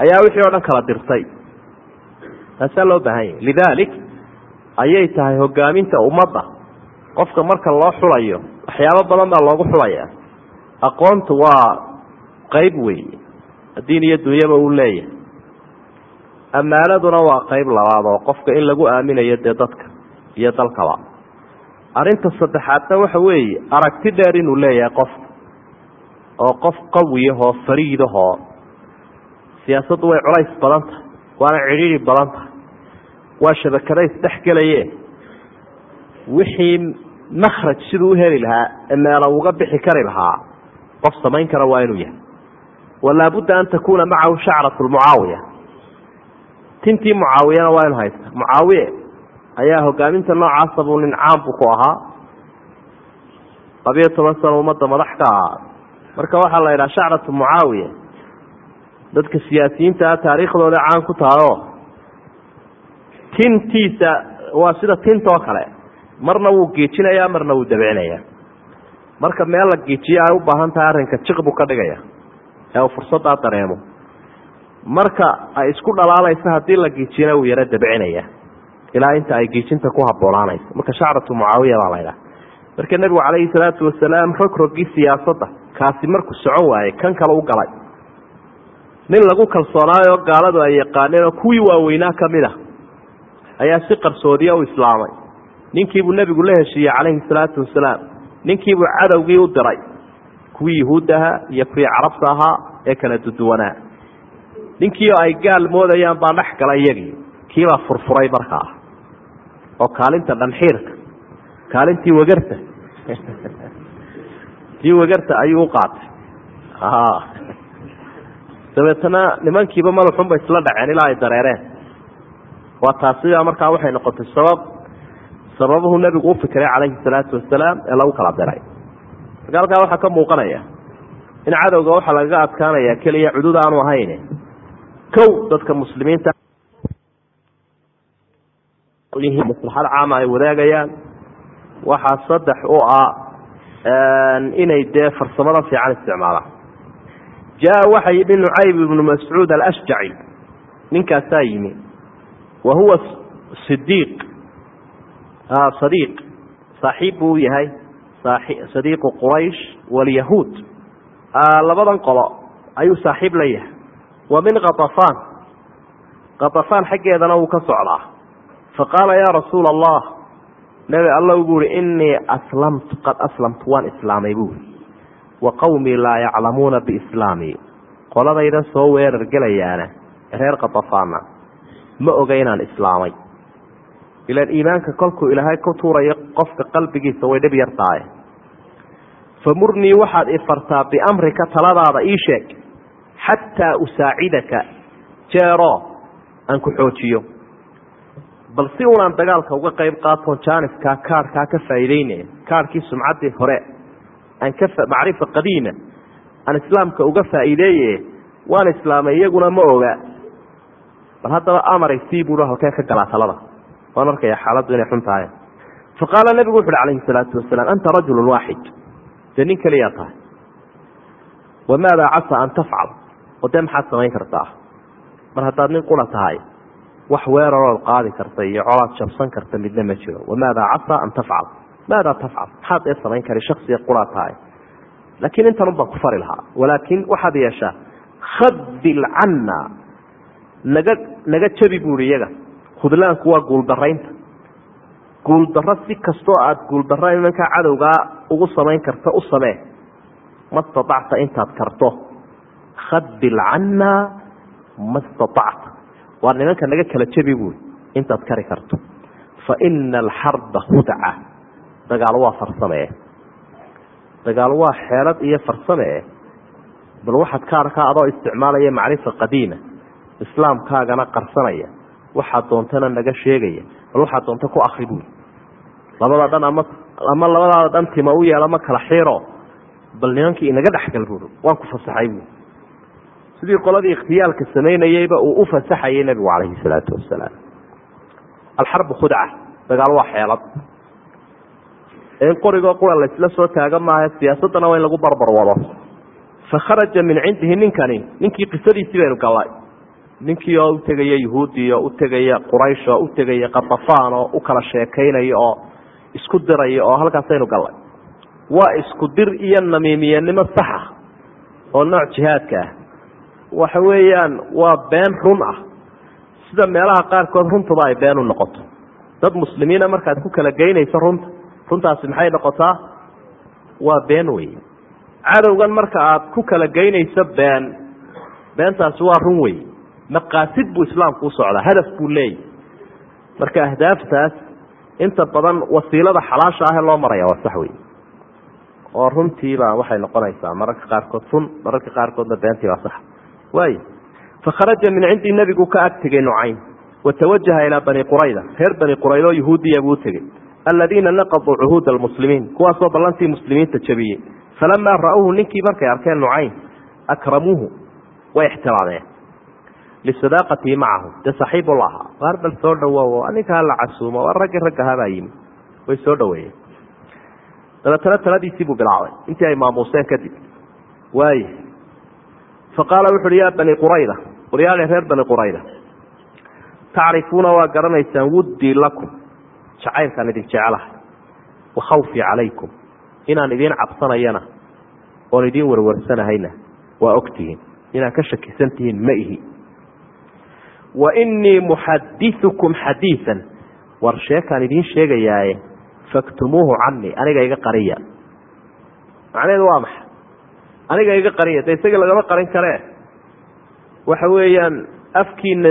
Ayaa wixii oo dhan kala dirtay. Taasaa loo baahan yahay. Lidaalik ayay tahay hogaaminta ummadda. Qofka marka loo xulayo waxyaabo badan baa loogu xulaya aqoontu waa qeyb weeye diin iyo dunyaba uu leeyahay. Ammaanaduna waa qeyb labaad oo qofka in lagu aaminayo dee dadka iyo dalkaba arrinta saddexaadna waxa weeye aragti dheer inuu leeyahay qofka oo qof qawiyahoo fariidahoo siyaasaddu way culays badan tahay waana cidhiiri badan tahay waa shabakada isdhex gelaye. Wixii makraj siduu u heli lahaa ee meela uga bixi kari lahaa qof samayn kara waa inuu yahay. Walaabudda an takuuna macahu shacratu lmucaawiya tintii mucaawiyana waa inu haysta mucaawiye ayaa hogaaminta noocaasa buu nin caan bu ku ahaa. Labiyo toban sano ummadda madax ka ahaa. Marka waxaa la yidhaha shacratu mucaawiya. Dadka siyaasiyiintaa taariikhdooda caan ku tahayoo tintiisa waa sida tintoo kale. Marna wuu geejinayaa marna wuu dabcinayaa marka meel la geejiyo ay u baahan tahay arrinka jiq buu ka dhigaya. Ee uu fursaddaa dareemo. Marka ay isku dhalaalaysa haddii la geejiyana wuu yaro dabcinaya ilaa inta ay geejinta ku habboonaanayso. Marka shacratu mucaawiya baa laydhaha marka nebigu calayhi salaatu wasalaam rogrogii siyaasadda kaasi markuu socon waayey kan kale u galay. Nin lagu kalsoonaayo gaaladu ay yaqaaneen oo kuwii waaweynaa ka mid a ayaa si qarsoodiya u islaamay. Ninkiibuu nebigu la heshiiyey calayhi salaatu wasalaam. Ninkiibuu cadowgii u diray. Kuwii yuhuudda ahaa iyo kuwii carabta ahaa ee kala duduwanaa ninkiioo ay gaal moodayaan baa dhex galay iyagii. Kiibaa furfuray markaa oo kaalinta dhanxiirka kaalintii wagarta. Tii wagarta ayuu u qaatay. Dabeetana nimankiiba madaxunba isla dhaceen ilaa ay dareereen. Waa taasiba markaa waxay noqotay sabab sababuhu nebigu u fikiray calayhi salaatu wasalaam ee lagu kala diray marka halkaa waxaa ka muuqanaya in cadowga waxaa lagaga adkaanaya keliya cudud aanu ahayn kow dadka muslimiinta maslaxad caama ay wadaagayaan. Waxaa saddex u ah inay dee farsamada fiican isticmaalaan. Jaa waxa yimi nucayb ibnu mascuud alashjaci ninkaasaa yimi. Wa huwa sidiiq sadiiq. Saaxiib buu yahay. Sadiiqu quraysh walyahuud labadan qolo ayuu saaxiib la yahay. Wa min katafaan katafaan xaggeedana wuu ka socdaa faqaala yaa rasuula allah nebi alla ugu uhi inii aslamtu qad aslamtu waan islaamay buuri wa qowmii laa yaclamuuna biislaamii qoladaydan soo weerar gelayaana reer katafaana ma oga inaan islaamay. Ilaan iimaanka kolkuu ilaahay ku tuurayo qofka qalbigiisa way dhib yar tahay. Famurnii waxaad ifartaa biamrika taladaada ii sheeg xataa usaacidaka jeero aan ku xoojiyo bal si unaan dagaalka uga qayb qaatoon jaaniskaa kaarhkaa ka faa'iideynaya kaarhkii sumcaddii hore aan ka macrifa qadiima aan islaamka uga faa'iideeye waan islaamay iyaguna ma oga. Bal haddaba amari sii buuhi halkee ka galaa talada waan arkaya xaaladdu inay xun tahay. Fa qaala nebigu wuxu uhi calayhi salaatu wasalaam anta rajulun waaxid. Dee nin keliyaa tahay. Wamaadaa casa an tafcal? Oo dee maxaad samayn kartaa? Mar haddaad nin qura tahay wax weerarood qaadi karta iyo colaad jabsan karta midna ma jiro. Wamaadaa casa an tafcal? Maadaa tafcal? Maxaad ee samayn kari shaksiga quraa tahay. Laakiin intanun baan ku fari lahaa. Walaakin waxaad yeeshaa khadil canna naga naga jabi buui iyaga. Khudlaanku waa guuldaraynta guuldaro si kastoo aad guuldaro imankaa cadowgaa ugu samayn karta u samee. Ma staacta intaad karto. Khadil canna ma staacta waa nimanka naga kala jabi buui intaad kari karto. Fa ina alxarba khudca dagaal waa farsamee dagaal waa xeelad iyo farsamee bal waxaad ka arkaa adoo isticmaalaya macrifa qadiima islaamkaagana qarsanaya. Waxaad doontana naga sheegaya. Bal waxaad doonta ku akri buui labada dhan ama ama labadaada dhan tima u yeelo ma kala xiiro. Bal nimankii inaga dhexgal buui waan ku fasaxay buui sidii qoladii ikhtiyaalka samaynayeyba uu u fasaxayay nebigu calayhi salaatu wasalaam alxarbu khudca dagaal waa xeelad. In qorigoo qura laysla soo taaga maaha siyaasaddana waa in lagu barbar wado. Fa kharaja min cindihi ninkani ninkii qisadiisii baynu gallay. Ninkii oo u tegaya yahuudi oo u tegaya quraysh oo u tegaya katafaan oo u kala sheekaynaya oo isku diraya oo halkaasaynu gallay. Waa isku dir iyo namiimiyanimo saxa oo nooc jihaadka ah waxa weeyaan waa been run ah. Sida meelaha qaarkood runtuba ay been u noqoto. Dad muslimiina markaad ku kala geynayso runta runtaasi maxay noqotaa? Waa been wey cadowgan marka aad ku kala geynayso been beentaasi waa run wey maqaasid buu islaamku u socdaa hadaf buu leeyahy marka ahdaaftaas inta badan wasiilada xalaasha ah ee loo maraya waa sax wey oo runtiiba waxay noqonaysaa mararka qaarkood run mararka qaarkoodna beentii waa sax waay fakharaja min cindii nebigu ka ag tegey nucaym watawajaha ilaa bani qurayda reer bani qurayda oo yahuudiya buu tegey aladiina naqaduu cuhuuda almuslimiin kuwaasoo ballantii muslimiinta jabiyey. Falamaa ra'uuhu ninkii markay arkeen nucaym akramuuhu way ixtiraameen lisadaaqatihi macahu dee saxiibula ahaa waar bal soo dhawow ninkaa la casuumo waar raggii raggahabaa yimi. Way soo dhaweeyeen. Dabeetana taladiisii buu bilaabay intii ay maamuuseen kadib waay fa qaala wuxu uhi yaa bani qurayda waryaale reer bani qurayda tacrifuuna waa garanaysaan wuddii lakum jacaylkaan idin jecelahay wa khawfii calaykum inaan idiin cabsanayana oon idiin warwarsanahayna waa ogtihiin inaad ka shakisan tihiin ma ihi wa innii muxadithukum xadiian war sheekaan idiin sheegayaaye faktumuuhu canii aniga iga qariya macnaheedu waa maxay aniga iga qariya de isaga lagama qarin karee waxa weeyaan afkiina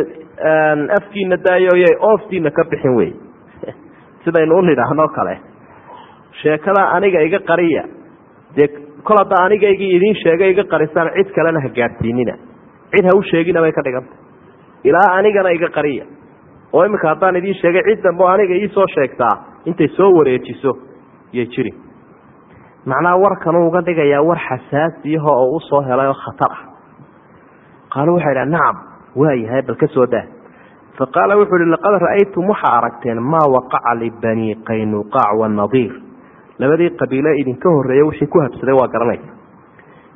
afkiina daayoyay ooftiina ka bixin wey sidaynu u nidhaahno kale. Sheekada aniga iga qariya dee kol hadda anigaygii idiin sheega iga qarisaan cid kalena ha gaadhsiinina cid ha u sheegina bay ka dhiganta ilaa anigana iga qariya. Oo iminka haddaan idiin sheegay cid dambe oo aniga iisoo sheegtaa intay soo wareejiso iyo jiri macnaha warkanuu uga dhigayaa war xasaasiyaho oo u soo helay oo khatar ah. Qaaluu waxay dhaha nacam waayahay bal ka soo daa. Fa qaala wuxuu uhi laqad ra'aytum waxaa aragteen maa waqaca libanii qaynuqaac wanadiir labadii qabiile idinka horreeya wixii ku habsaday waa garanaysa.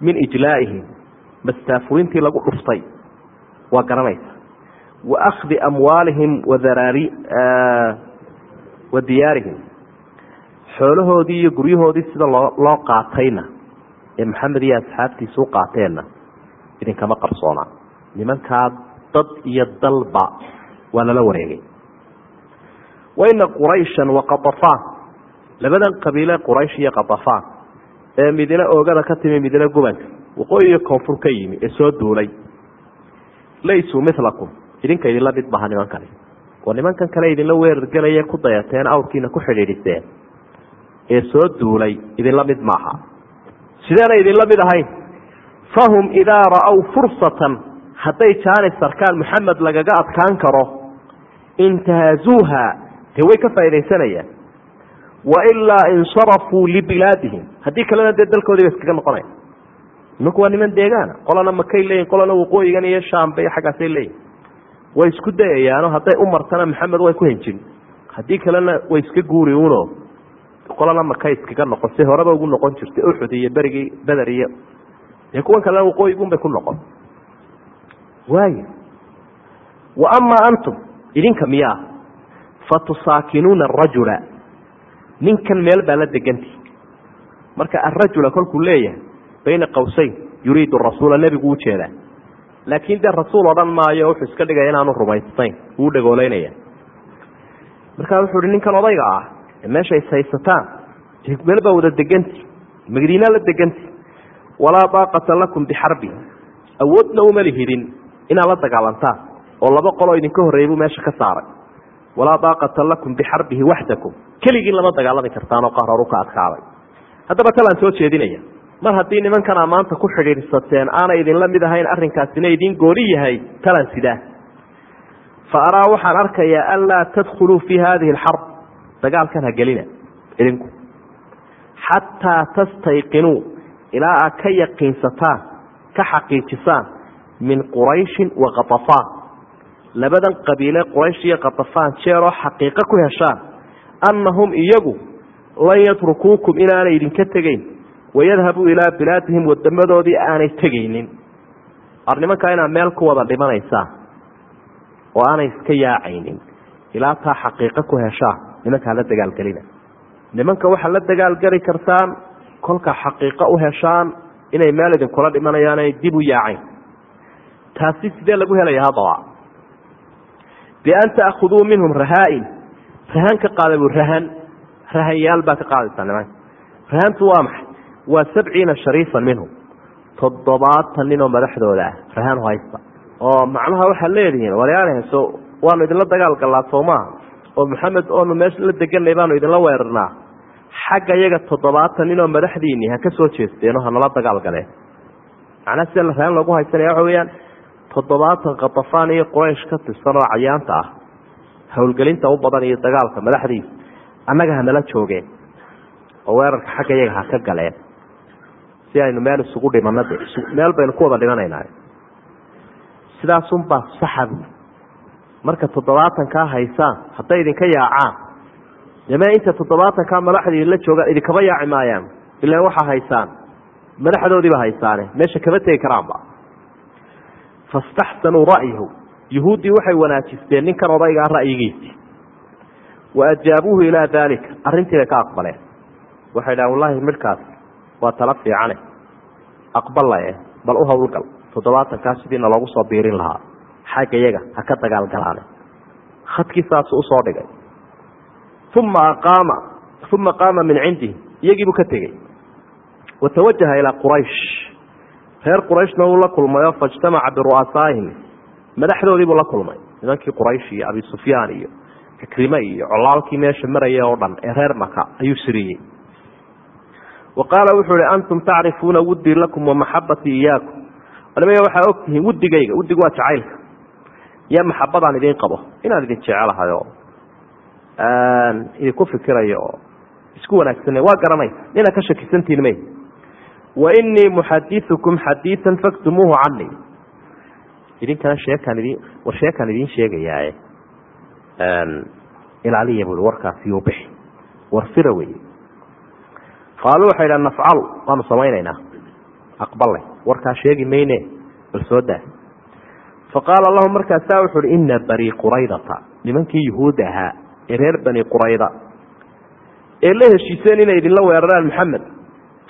Min ijlaa'ihim mastaafurintii lagu dhuftay waa garanaysa. Wa akhdi amwaalihim wa diyaarihim xoolahoodii iyo guryahoodii sida loo loo qaatayna ee maxamed iyo asxaabtiisa u qaateenna idinkama qarsoonaa nimankaa dad iyo dalba waa lala wareegay. Waina qurayshan wa qatafaan labadan qabiile quraysh iyo qatafaan ee midina oogada ka timi midina gubanka waqooyi iyo koonfur ka yimi ee soo duulay. Laysuu milakum idinka idinla mid maha nimankani oo nimankan kale idinla weerargelaya ku dayateen awrkiina ku xidhiidhiseen ee soo duulay. Idinla mid maaha. Sideena idinla mid ahayn fahum idaa ra'aw fursatan hadday jaanis sarkaan maxamed lagaga adkaan karo intahaazuuha dee way ka faaidaysanayaan wailaa insarafuu libilaadihim. Haddii kalena dee dalkoodii ba iskaga noqonaya nimanku waa niman deegaana. Qolana makay leeyihiin qolana waqooyigan iyo shaamba iyo xaggaasay leeyihiin way isku dayayaano hadday u martana maxamed way ku henjin haddii kalena way iska guuri uno qolana makay iskaga noqon horeba ugu noqon jirtay uxud iyo berigii beder iyo dee kuwan kalena waqooyigun bay ku noqon. Waaya wa amaa antum idinka miyaa fa tusaakinuuna arajula ninkan meel baa la deganti. Marka arajula kolkuu leeyahay bayna qawsayn yuriidu rasuula nebigu u jeedaa. Laakiin dee rasuul odhan maayo wuxuu iska dhigaya inaanu rumaysayn wuu dhagoolaynaya markaa wuxuu hi ninkan odayga ah meesha is haysataan meel baa wada deganti. Madiina la deganti. Walaa daaqata lakum bixarbi. Awoodna uma lihidin inaad la dagaalantaan oo laba qoloo idinka horreeyay buu meesha ka saaray. Walaa daaqata lakum bixarbihi waxdakum. Keligiin lama dagaalami kartaan oo qaroru ka adkaaday. Haddaba talaan soo jeedinaya. Mar haddii nimankan amaanta ku xidhiidhsateen aanay idinla mid ahayn arrinkaasina idiin gooni yahay talan sidaa. Fa araa waxaan arkayaa anlaa tadkhuluu fii haadihi alxarb dagaalkan ha gelina idinku. Xataa tastayqinuu ilaa aad ka yaqiinsataan ka xaqiijisaan min qurayshin wa katafaan labadan qabiile quraysh iyo katafaan jeeroo xaqiiqo ku heshaan annahum iyagu lan yatrukuukum inaanay idinka tegeyn wayadhabuu ilaa bilaadihim wadamadoodii aanay tegaynin. Ar nimankaa inaad meel ku wada dhimanaysaan oo aanay iska yaacaynin ilaa taa xaqiiqo ku heshaan nimankaa la dagaalgelina nimanka waxaad la dagaalgeli kartaan kolkaa xaqiiqo u heshaan inay meel idinkula dhimanayaan ay dib u yaacayn taasi sidee lagu helaya haddaba bian ta'khuduu minhum rahaa-in. Rahan ka qaada bu rahan rahanyaal baa ka qaadaysaa nimanka rahantu waa maxay? Waa sabciina shariifan minhum. Toddobaatan nin oo madaxdooda ah. Rahan haysta. Oo macnaha waxaad leedihiin waryaanhso waanu idinla dagaal gallaa soo maaha oo maxamed oonu meesha la deganay baanu idinla weerarnaa. Xagga iyaga toddobaatan nin oo madaxdiinii ha ka soo jeesteenoo hanala dagaal galeen macnaha sida rahan loogu haysanaya waxa weeyaan toddobaatan katafaan iyo quraysh ka tirsan oo cayaanta ah howlgelinta u badan iyo dagaalka madaxdiisa annaga hanala joogeen oo weerarka xagga iyaga ha ka galeen. Si aynu meel isugu dhimano de meel baynu ku wada dhimanayna sidaasunbaa saxa bu marka toddobaatankaa haysaan hadday idinka yaacaan. Deme inta toddobaatankaa madaxda idinla joogaan idinkama yaaci maayaan. Ilan waxaa haysaan. Madaxdoodiiba haysaane. Meesha kama tegi karaanba. Fastaxsanuu ra'yahu yuhuuddii waxay wanaajisteen ninkan odaygaa ra'yigiisii. Wa ajaabuuhu ilaa daalika. Arrintii bay ka aqbaleen. Waxay dhahan wallahi midhkaas waa tala fiicane aqballa eh. Bal u howlgal toddobaatankaa sidiina loogu soo biirin lahaa xagga iyaga ha ka dagaalgalaane khadkii saasu u soo dhigay. Uma aqaama uma qaama min cindihi iyagiibuu ka tegey. Watawajaha ilaa quraysh. Reer qurayshna wuu la kulmayo faijtamaca biru'asaa'ihim madaxdoodiibuu la kulmay. Nimankii quraysh iyo abi sufyaan iyo cikrime iyo colaalkii meesha maraya oo dhan ee reer maka ayuu siriyey. Wa qaala wuxuu ihi antum tacrifuuna wuddii lakum wa maxabatii iyaakum nimaya waxaa og tihiin wuddigayga wuddigu waa jacaylka iyo maxabadaan idiin qabo? Inaan idin jecelahayo idinku fikirayo. Oo isku wanaagsan waa garanaysa nina ka shakisantiin may. Wa inii muxadiukum xadiian faktumuuhu canii idinkana sheekaan idin war sheekaan idiin sheegayaaye. Ilaaliya bui warkaasi yuu bixi. War sira wey qaaluu waxay dhaha nafcalu waanu samaynaynaa. Aqbalay warkaa sheegi mayne. Bal soo daa faqaala lahu markaasaa wuxu uhi ina bani quraydata nimankii yuhuudda ahaa ee reer bani qurayda ee la heshiiseen inay idinla weeraraan maxamed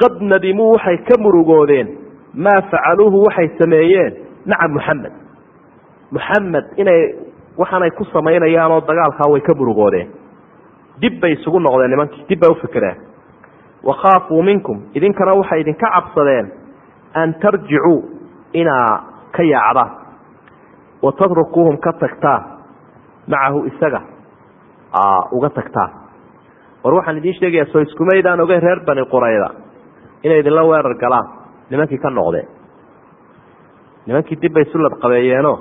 qad nadimuu waxay ka murugoodeen maa facaluuhu waxay sameeyeen maca muxamed muxamed inay waxaanay ku samaynayaan oo dagaalkaa way ka murugoodeen dib bay isugu noqdeen nimankii dib bay ufikireen wakhaafuu minkum idinkana waxay idinka cabsadeen an tarjicuu inaa ka yaacdaan wa tatrukuuhum ka tagtaan macahu isaga. Uga tagtaan war waxaan idiin sheegayaa soo iskumaydaan ogeyn reer bani qurayda inay idinla weerar galaan nimankii ka noqdeen nimankii dib bay isu ladqabeeyeeno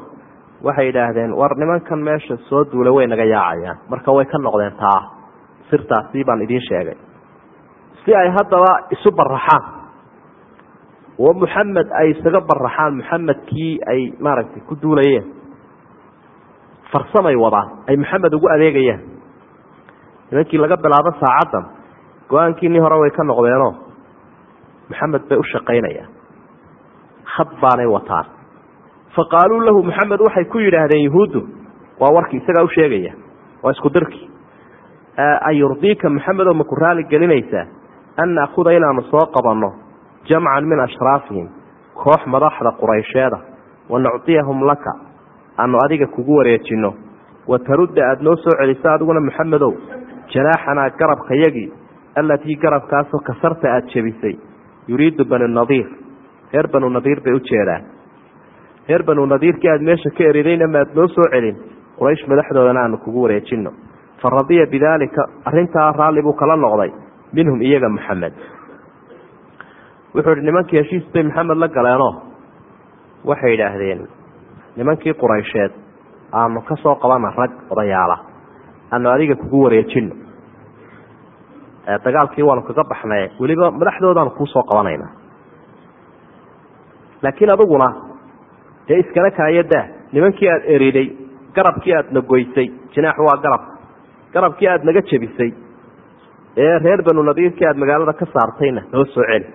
waxay yidhaahdeen war nimankan meesha soo duula way naga yaacayaan marka way ka noqdeen taa. Sirtaasi baan idiin sheegay. Si ay haddaba isu baraxaan oo muxamed ay isaga baraxaan muxamedkii ay maaragtay ku duulayeen farsamay wadaan ay maxamed ugu adeegayaan nimankii laga bilaabo saacaddan go'aankiinii hore way ka noqdeenoo maxamed bay u shaqaynayaan. Had baanay wataan. Fa qaaluu lahu maxamed waxay ku yidhaahdeen yuhuuddu waa warkii isagaa u sheegaya. Waa isku dirkii an yurdiika maxamedoo maku raali gelinaysaa an naakuda inaanu soo qabanno jamcan min ashraafihim koox madaxda quraysheeda wa nucdiyahum laka aanu adiga kugu wareejinno wa tarudda aada noo soo celiso adiguna maxamedow janaaxanaa garabkayagii allatii garabkaasoo kasarta aada jebisay. Yuriidu banu nadiir reer banu nadiir bay u jeedaan. Reer banu nadiirkii aada meesha ka eridayna maad noo soo celin quraysh madaxdoodana aanu kugu wareejinno fa radiya bidaalika arrintaa raalli buu kala noqday minhum iyaga maxamed wuxuu ihi nimankii heshiis bay maxamed la galeenoo waxay yidhaahdeen nimankii quraysheed aanu ka soo qabana rag odayaala. Aanu adiga kugu wareejino dagaalkii waanu kaga baxnay weliba madaxdoodaanu kuu soo qabanayna. Laakiin adiguna dee iskana kaayadaa nimankii aada eriday garabkii aada nagoysay jinaax waa garabka garabkii aada naga jebisay ee reer banu nadiirkii aada magaalada ka saartayna noo soo celi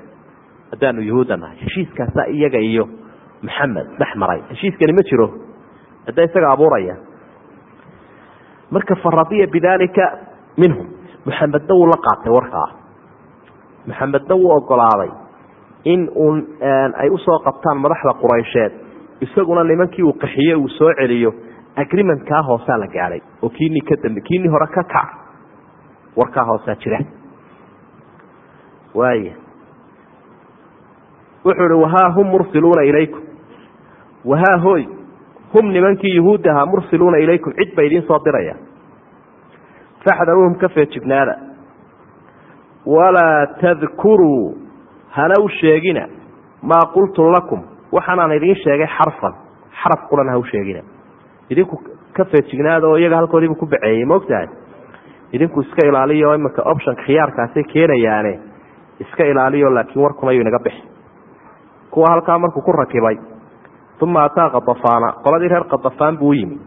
haddaanu yuhuudda nahay heshiiskaasaa iyaga iyo maxamed dhex maray. Heshiiskani ma jiro. Hadda isaga abuuraya. Marka faradiya bidaalika minhum. Maxamedna wuu la qaatay warkaa. Maxamedna wuu ogolaaday in uu ay u soo qabtaan madaxda quraysheed. Isaguna nimankii uu qaxiye uu soo celiyo agreementkaa hoosaa la gaadhay oo kiinii ka dambe kiinii hore ka kac. Warkaa hoosaa jira. Waaya wuxuu ihi wahaa hum mursiluuna ilaykum. Wahaa hoy hum nimankii yuhuud ahaa mursiluuna ilaykum. Cid ba idiin soo diraya faxdaruuhum ka feejignaada walaa tadkuruu hana u sheegina maa qultu lakum. Waxaanaan idiin sheegay xarfan xaraf quran ha u sheegina. Idinku ka feejignaada oo iyaga halkoodiibu ku baceeyey maogtahay idinku iska ilaaliyo iminka optionka khiyaarkaasay keenayaane iska ilaaliyo laakiin warkuna yuu inaga bixi kuwa halkaa markuu ku rakibay. Uma ataa kadafaana qoladii reer kadafaan buu u yimi.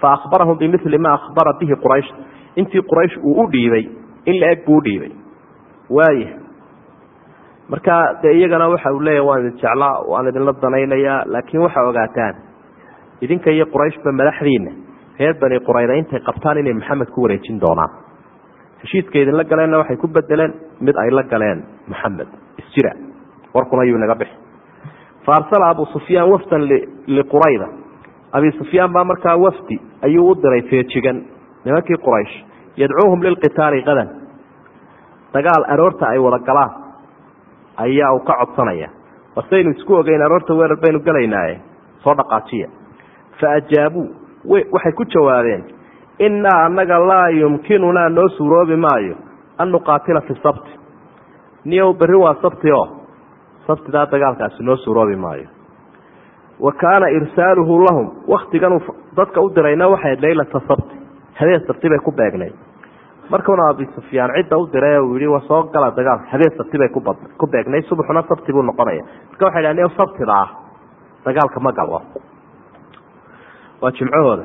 Fa akhbarahum bimili ma akhbara bihi quraysh. Intii quraysh uu u dhiibay in la eg buu udhiibay waaya marka dee iyagana waxa uu leeyahy waan idin jeclaa waan idinla danaynayaa laakiin waxaa ogaataan idinka iyo qurayshba madaxdiina reer bani qurayda intay qabtaan inay maxamed ku wareejin doonaan. Heshiiska idinla galeenna waxay ku bedeleen mid ay la galeen maxamed. Isjira warkuna yuu naga bixi. Fa arsala abu sufyaan wafdan liqurayda abi sufyaan baa markaa wafdi ayuu u diray feejigan nimankii quraysh. Yadcuuhum lilqitaali qadan dagaal aroorta ay wada galaan ayaa uu ka codsanaya. Wasaynu isku ogeyn aroorta weerar baynu gelaynaaye soo dhaqaajiya. Fa ajaabuu waxay ku jawaabeen innaa annaga laa yumkinunaa noo suuroobi maayo an nuqaatila fi sabti. Niyow berri waa sabti oo sabtidaa dagaalkaasi noo suuroobi maayo. Wa kaana irsaaluhu lahum waktiganuu dadka u dirayna waxay laylata sabti habeen sabti bay ku beegnayd markuuna abi sufyaan cidda u diray uu yihi wa gala dagaalka habeen sabti bay ku ku beegnayd subaxuna sabti buu noqonaya. Marka waxay dhahan sabtida ah dagaalka ma galwa waa jimcahooda.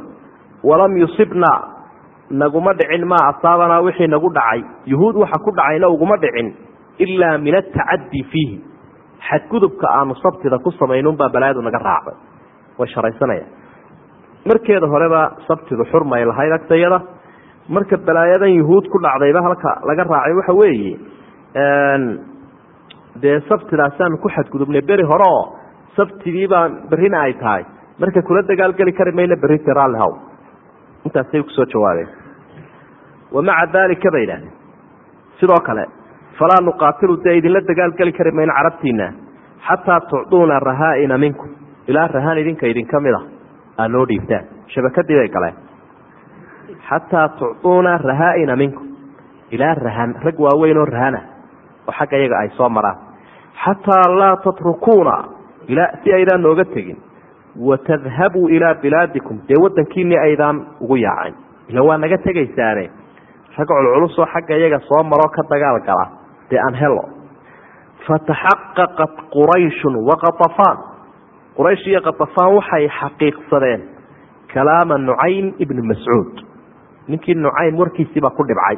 Walam yusibna naguma dhicin maa asaabanaa wixii nagu dhacay. Yuhuud waxa ku dhacayna uguma dhicin ilaa min atacaddi fiihi xadgudubka aanu sabtida ku samaynunbaa balaayadu naga raacday. Way sharaysanayaan markeeda horeba sabtidu xurmay lahayd agtayada. Marka balaayadan yuhuud ku dhacdayba halka laga raacay waxa weeye dee sabtidaasaanu ku xadgudubnay beri hore oo sabtidii baa berrina ay tahay. Marka kula dagaalgeli kari mayna berriti raalli haw. Intaasay ku soo jawaabeen. Wamaca daalika bay idhahdeen sidoo kale falaa nuqaatilu dee idinla dagaalgeli kari mayno carabtiina xataa tucduuna rahaa'ina minkum. Ilaa rahaan idinka idinka mid a aad noo dhiibtaan. Shabakadii bay galeen. Xataa tucduuna rahaa'ina minkum. Ilaa rahan rag waaweyn oo rahana oo xagga iyaga ay soo maraan. Xataa laa tatrukuuna ilaa si aydaan nooga tegin. Watadhabuu ilaa bilaadikum dee wadankiini aydaan ugu yaacin ila waa naga tegaysaane rag culculusoo xagga iyaga soo maroo ka dagaal gala dee aan helo fataxaqaqat qurayshun waqatafaan quraysh iyo katafaan waxay xaqiiqsadeen kalaama nucaym ibni mascuud ninkii nucaym warkiisiibaa ku dhibcay.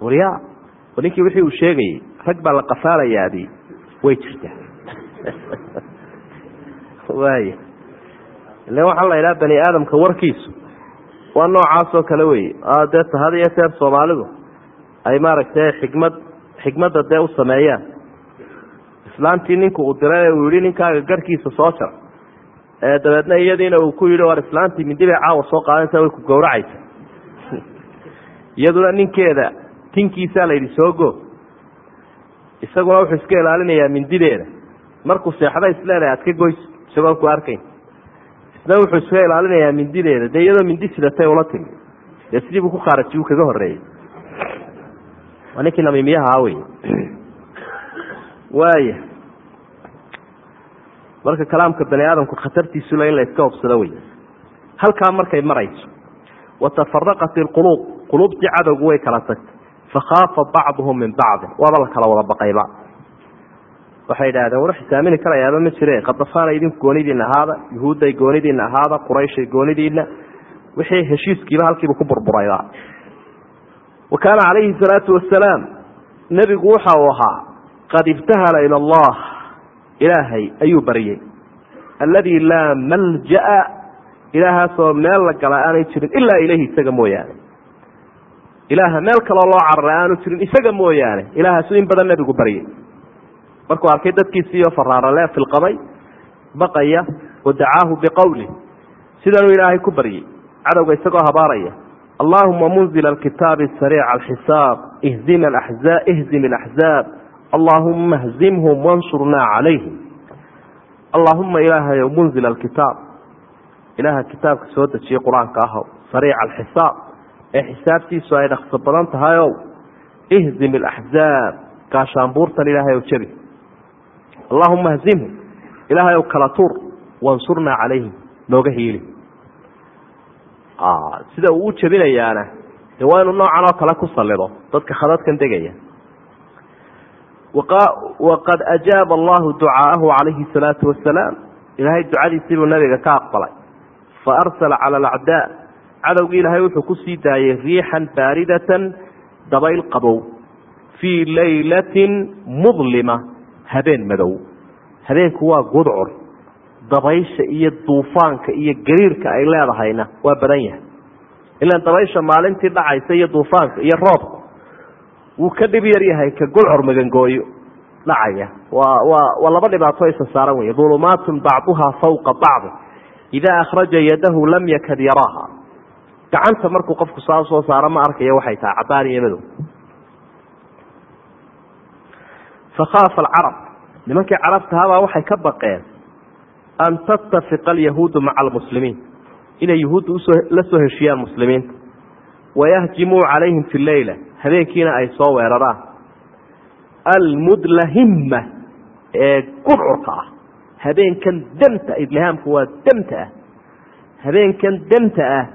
Warya ninkii wixii uu sheegayey rag baa la qafaalayaadi way jirtaa. Waaya ile waxaa la idhaha bani aadamka warkiisu waa noocaasoo kale wey dee had iyo teer soomaalidu ay maaragtay xikmad xikmadda dee u sameeyaan islaantii ninku uu diray uu yihi ninkaaga garhkiisa soo jar ee dabeedna iyadiina uu ku yidhi war islaantii mindi bay caawa soo qaadanaysa way ku gowracaysa. Iyaduna ninkeeda tinkiisaa la yidhi soo go isaguna wuxuu iska ilaalinayaa mindideeda. Markuu seexda isleedahay aad ka goys isagoon ku arkayn. Isna wuxuu iska ilaalinayaa mindideeda. Dee iyadoo mindi sidatay ula timi. Dee sidii buu ku khaaraji uu kaga horreeyey waa ninkii namiimiyaha ah wey waaya marka kalaamka bani aadamku khatartiisula in la iska hobsado wey halkaa markay marayso watafaraqat ilquluub quluubtii cadowgu way kala tagtay. Fakhaafa bacduhum min bacdin waaba la kala wada baqayba waxay idhahdeen war xisaamini karayaaba ma jire khadafaana idinku goonidiina ahaada yuhuudday goonidiina ahaada qurayshay goonidiina wixii heshiiskiiba halkiiba ku burburayba wa kaana calayhi salaatu wasalaam nebigu waxa uu ahaa qad ibtahala ila allah. Ilaahay ayuu baryey alladii laa malja'a. Ilaahaasoo meel la gala aanay jirin ilaa ilayhi isaga mooyaane. Ilaaha meel kaloo loo cararay aanu jirin isaga mooyaane. Ilaahaasu in badan nebigu baryey markuu arkay dadkiisiiyo faraarale filqabay baqaya wadacaahu biqowlih sidanuu ilaahay ku baryey cadowga isagoo habaaraya allaahuma munzila alkitaabi sariica alxisaab ihzim axzaa ihzim alaxzaab allaahuma hzimhum wansurnaa calayhim allaahuma ilaahayow munzila alkitaab ilaaha kitaabka soo dejiyey qur'aanka ahow sariica alxisaab ee xisaabtiisu ay dhaqso badan tahayow ihzim alaxzaab gaashaanbuurtan ilaahay ow jebi. Allaahuma hzimhum ilaahay ow kala tuur wansurnaa calayhim nooga hiili sida uu u jebinayaana de waa inuu noocan oo kale ku salido dadka khadadkan degaya. Waqad ajaaba allahu ducaa'ahu calayhi salaatu wasalaam ilaahay ducadiisiibuu nabiga ka aqbalay. Fa arsala cala alacdaa cadowgii ilaahay wuxuu ku sii daayey riixan baaridatan dabayl qabow fii laylatin mudlima habeen madow. Habeenku waa gudcur dabaysha iyo duufaanka iyo gariirka ay leedahayna waa badan yahay. Ilaan dabaysha maalintii dhacaysa iyo duufaanka iyo roobku wuu ka dhib yar yahay ka gulcur magangooyo. Dhacaya. Waa waa waa laba dhibaato isa saaran wey dulumaatun bacduhaa fawqa bacdi. Idaa akhraja yadahu lam yakad yaraaha. Gacanta markuu qofku saa soo saaro ma arkayo waxay tahay cadaan iyo madow. Fakhaafa alcarab. Nimankii carabtahabaa waxay ka baqeen an tattafiqa alyahuudu maca almuslimiin inay yuhuudda u soo la soo heshiyaan muslimiinta wayahjimuu calayhim fi leyla habeenkiina ay soo weeraraan almudlahimma ee gudcurka ah habeenkan demta idlihaamku waa demta ah habeenkan demta ah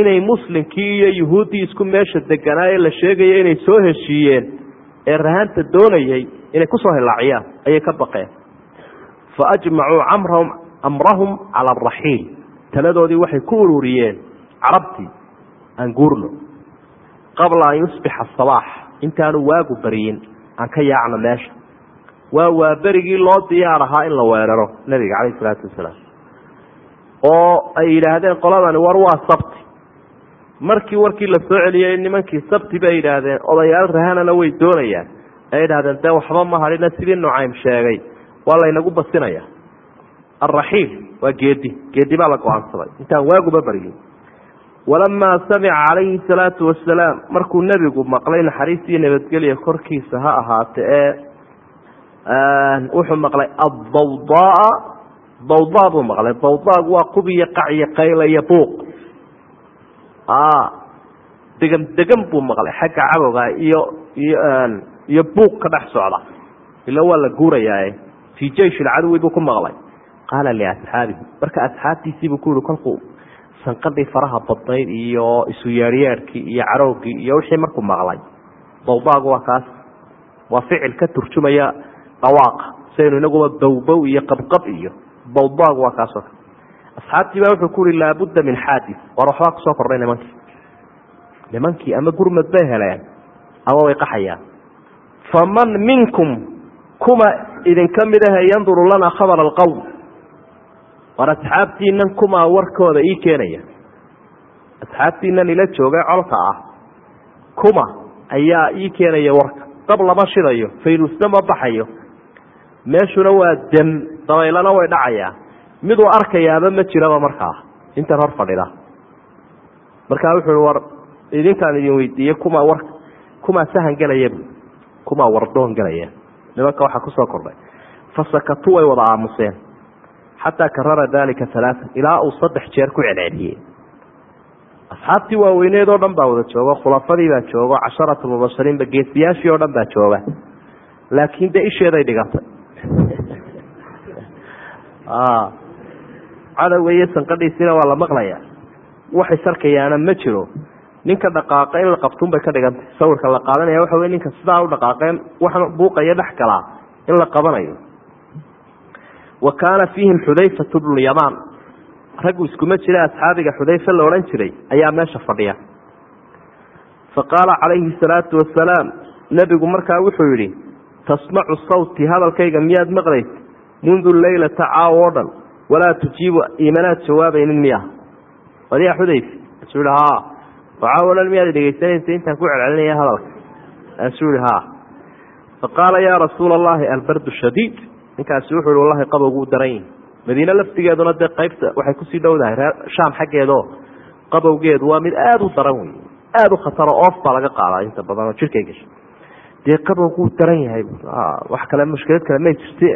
inay muslimkii iyo yuhuuddii isku meesha deganaaye la sheegaya inay soo heshiiyeen ee rahanta doonayay inay ku soo hilaaciyaan ayay ka baqeen fa ajmacuu camrahum amrahum cala araxiil taladoodii waxay ku ururiyeen carabtii aan guurno qabla an yusbixa sabaax intaanu waagu baryin aan ka yaacno meesha waa waa berigii loo diyaar ahaa in la weeraro nabiga calayh isalaatu wasalaam oo ay yidhaahdeen qoladani war waa sabti markii warkii la soo celiyey nimankii sabti bay yidhaahdeen odayaal rahanana way doonayaan ay yidhahdeen dee waxba ma hadhina sidii nucaym sheegay waa laynagu basinaya alraxiil waa geedi. Geedi baa la go'aansaday. Intaan waaguba baryin. Walamaa samica calayhi salaatu wasalaam markuu nebigu maqlay naxariis nabadgelya korkiisa ha ahaate ee wuxuu maqlay adawdaa dawdaa buu maqlay. Dawdaagu waa qubiyo qaciyo qayla iyo buuq. Degam degam buu maqlay. Xagga cadowga iyo iyo iyo buuq ka dhex socda. Ila waa la guurayaae fii jeish ilcadowi buu ku maqlay qaala liasxaabihi marka asxaabtiisiibuu ku yihi kolkuu sanqadhii faraha badnayd iyo isu yeeryeerhkii iyo carowgii iyo wixii markuu maqlay dawdaagu waa kaas waa ficil ka turjumaya dhawaaqa sidaynu inaguba bowbow iyo qabqab iyo dawdaagu waa kaasoo asxaabtii baa wuxuu ku yihi laabudda min xaadis war waxbaa ku soo kordhay nimankii nimankii ama gurmad bay heleen ama way qaxayaan faman minkum kuma idinka mid ahe yanduru lana khabara alqowm war asxaabtiinan kumaa warkooda ii keenaya. Asxaabtiinan ila joogay colka ah. Kuma ayaa ii keenaya warka. Dab lama shidayo fayruusna ma baxayo. Meeshuna waa dem dabaylana way dhacayaa miduu arkayaaba ma jiraba markaa intan hor fadhida. Markaa wuxuu i war idinkaan idin weydiiye kumaa war kumaa sahan bu kumaa wardoon gelaya nimanka waxaa ku soo kordhay. Fasakatu way wada aamuseen. Xataa karara dalika alaaan ilaa uu saddex jeer ku celceliyey. Asxaabtii waaweyneed oo dhan baa wada joogo khulafadii baa joogo casharatu mubashiriinba geesiyaashii oo dhan baa jooga. Laakiin dee isheeday dhigatay. Cadowga iyo sanqadhiisina waa la maqlaya waxay sarkayaana ma jiro ninka dhaqaaqa in la qabtuunbay ka dhigantay sawirka la qaadanaya waxa wey ninka sidaa u dhaqaaqeen waxan buuqaya dhex galaa in la qabanayo. Wa kaana fiihim xudayfatu bnu yamaan. Raggu iskuma jira asxaabiga xudayfe la odhan jiray ayaa meesha fadhiya. Fa qaala calayhi salaatu wasalaam nebigu markaa wuxuu yidhi tasmacu sawti hadalkayga miyaad maqlays mundu leylata caawo o dhan walaa tujiibu imanaad jawaabaynin miya. Wadiya xudayfe dhan miyaad dhegeysanaysa intaan ku celcelinaya hadalka. Asuu yihi ha fa qaala yaa rasuula allahi albardu shadiid. Ninkaasi wuxuu yihi wallahi qabowguu daran yihi madiine laftigeeduna dee qaybta waxay ku sii dhowdahay reer shaam xaggeedo qabowgeedu waa mid aada u daran wey aada u khataro oof baa laga qaadaa inta badan oo jirkay gashay. Dee qabowguu daran yahay? Wax kale mushkilad kale may jirte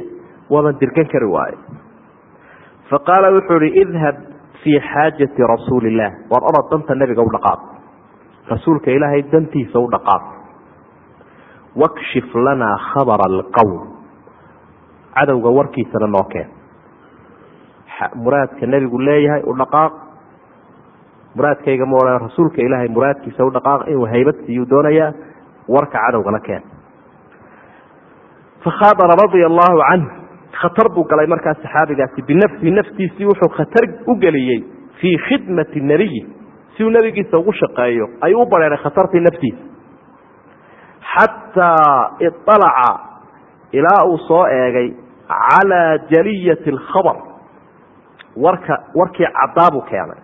waaban dirgan kari waayo fa qaala wuxuu ihi idhab fii xaajati rasuuli illah war orod danta nebiga u dhaqaaq. Rasuulka ilaahay dantiisa u dhaqaaq. Wakshif lanaa khabara alqowm cadowga warkiisana noo keen. Muraadka nebigu leeyahay u dhaqaaq. Muraadkayga ma odhan rasuulka ilaahay muraadkiisa u dhaqaaq inuu haybad siiyuu doonayaa warka cadowgana keen. Fakhaadara radia allaahu canh khatar buu galay markaa saxaabigaasi. Binafsihi naftiisii wuxuu khatar u geliyey fii khidmati nebiyi si uu ugu shaqeeyo ayuu u bareeray khatartii naftiisa. Xataa ialaca ilaa uu soo eegay calaa jaliyati alkhabar. Warka warkii caddaabuu keenay.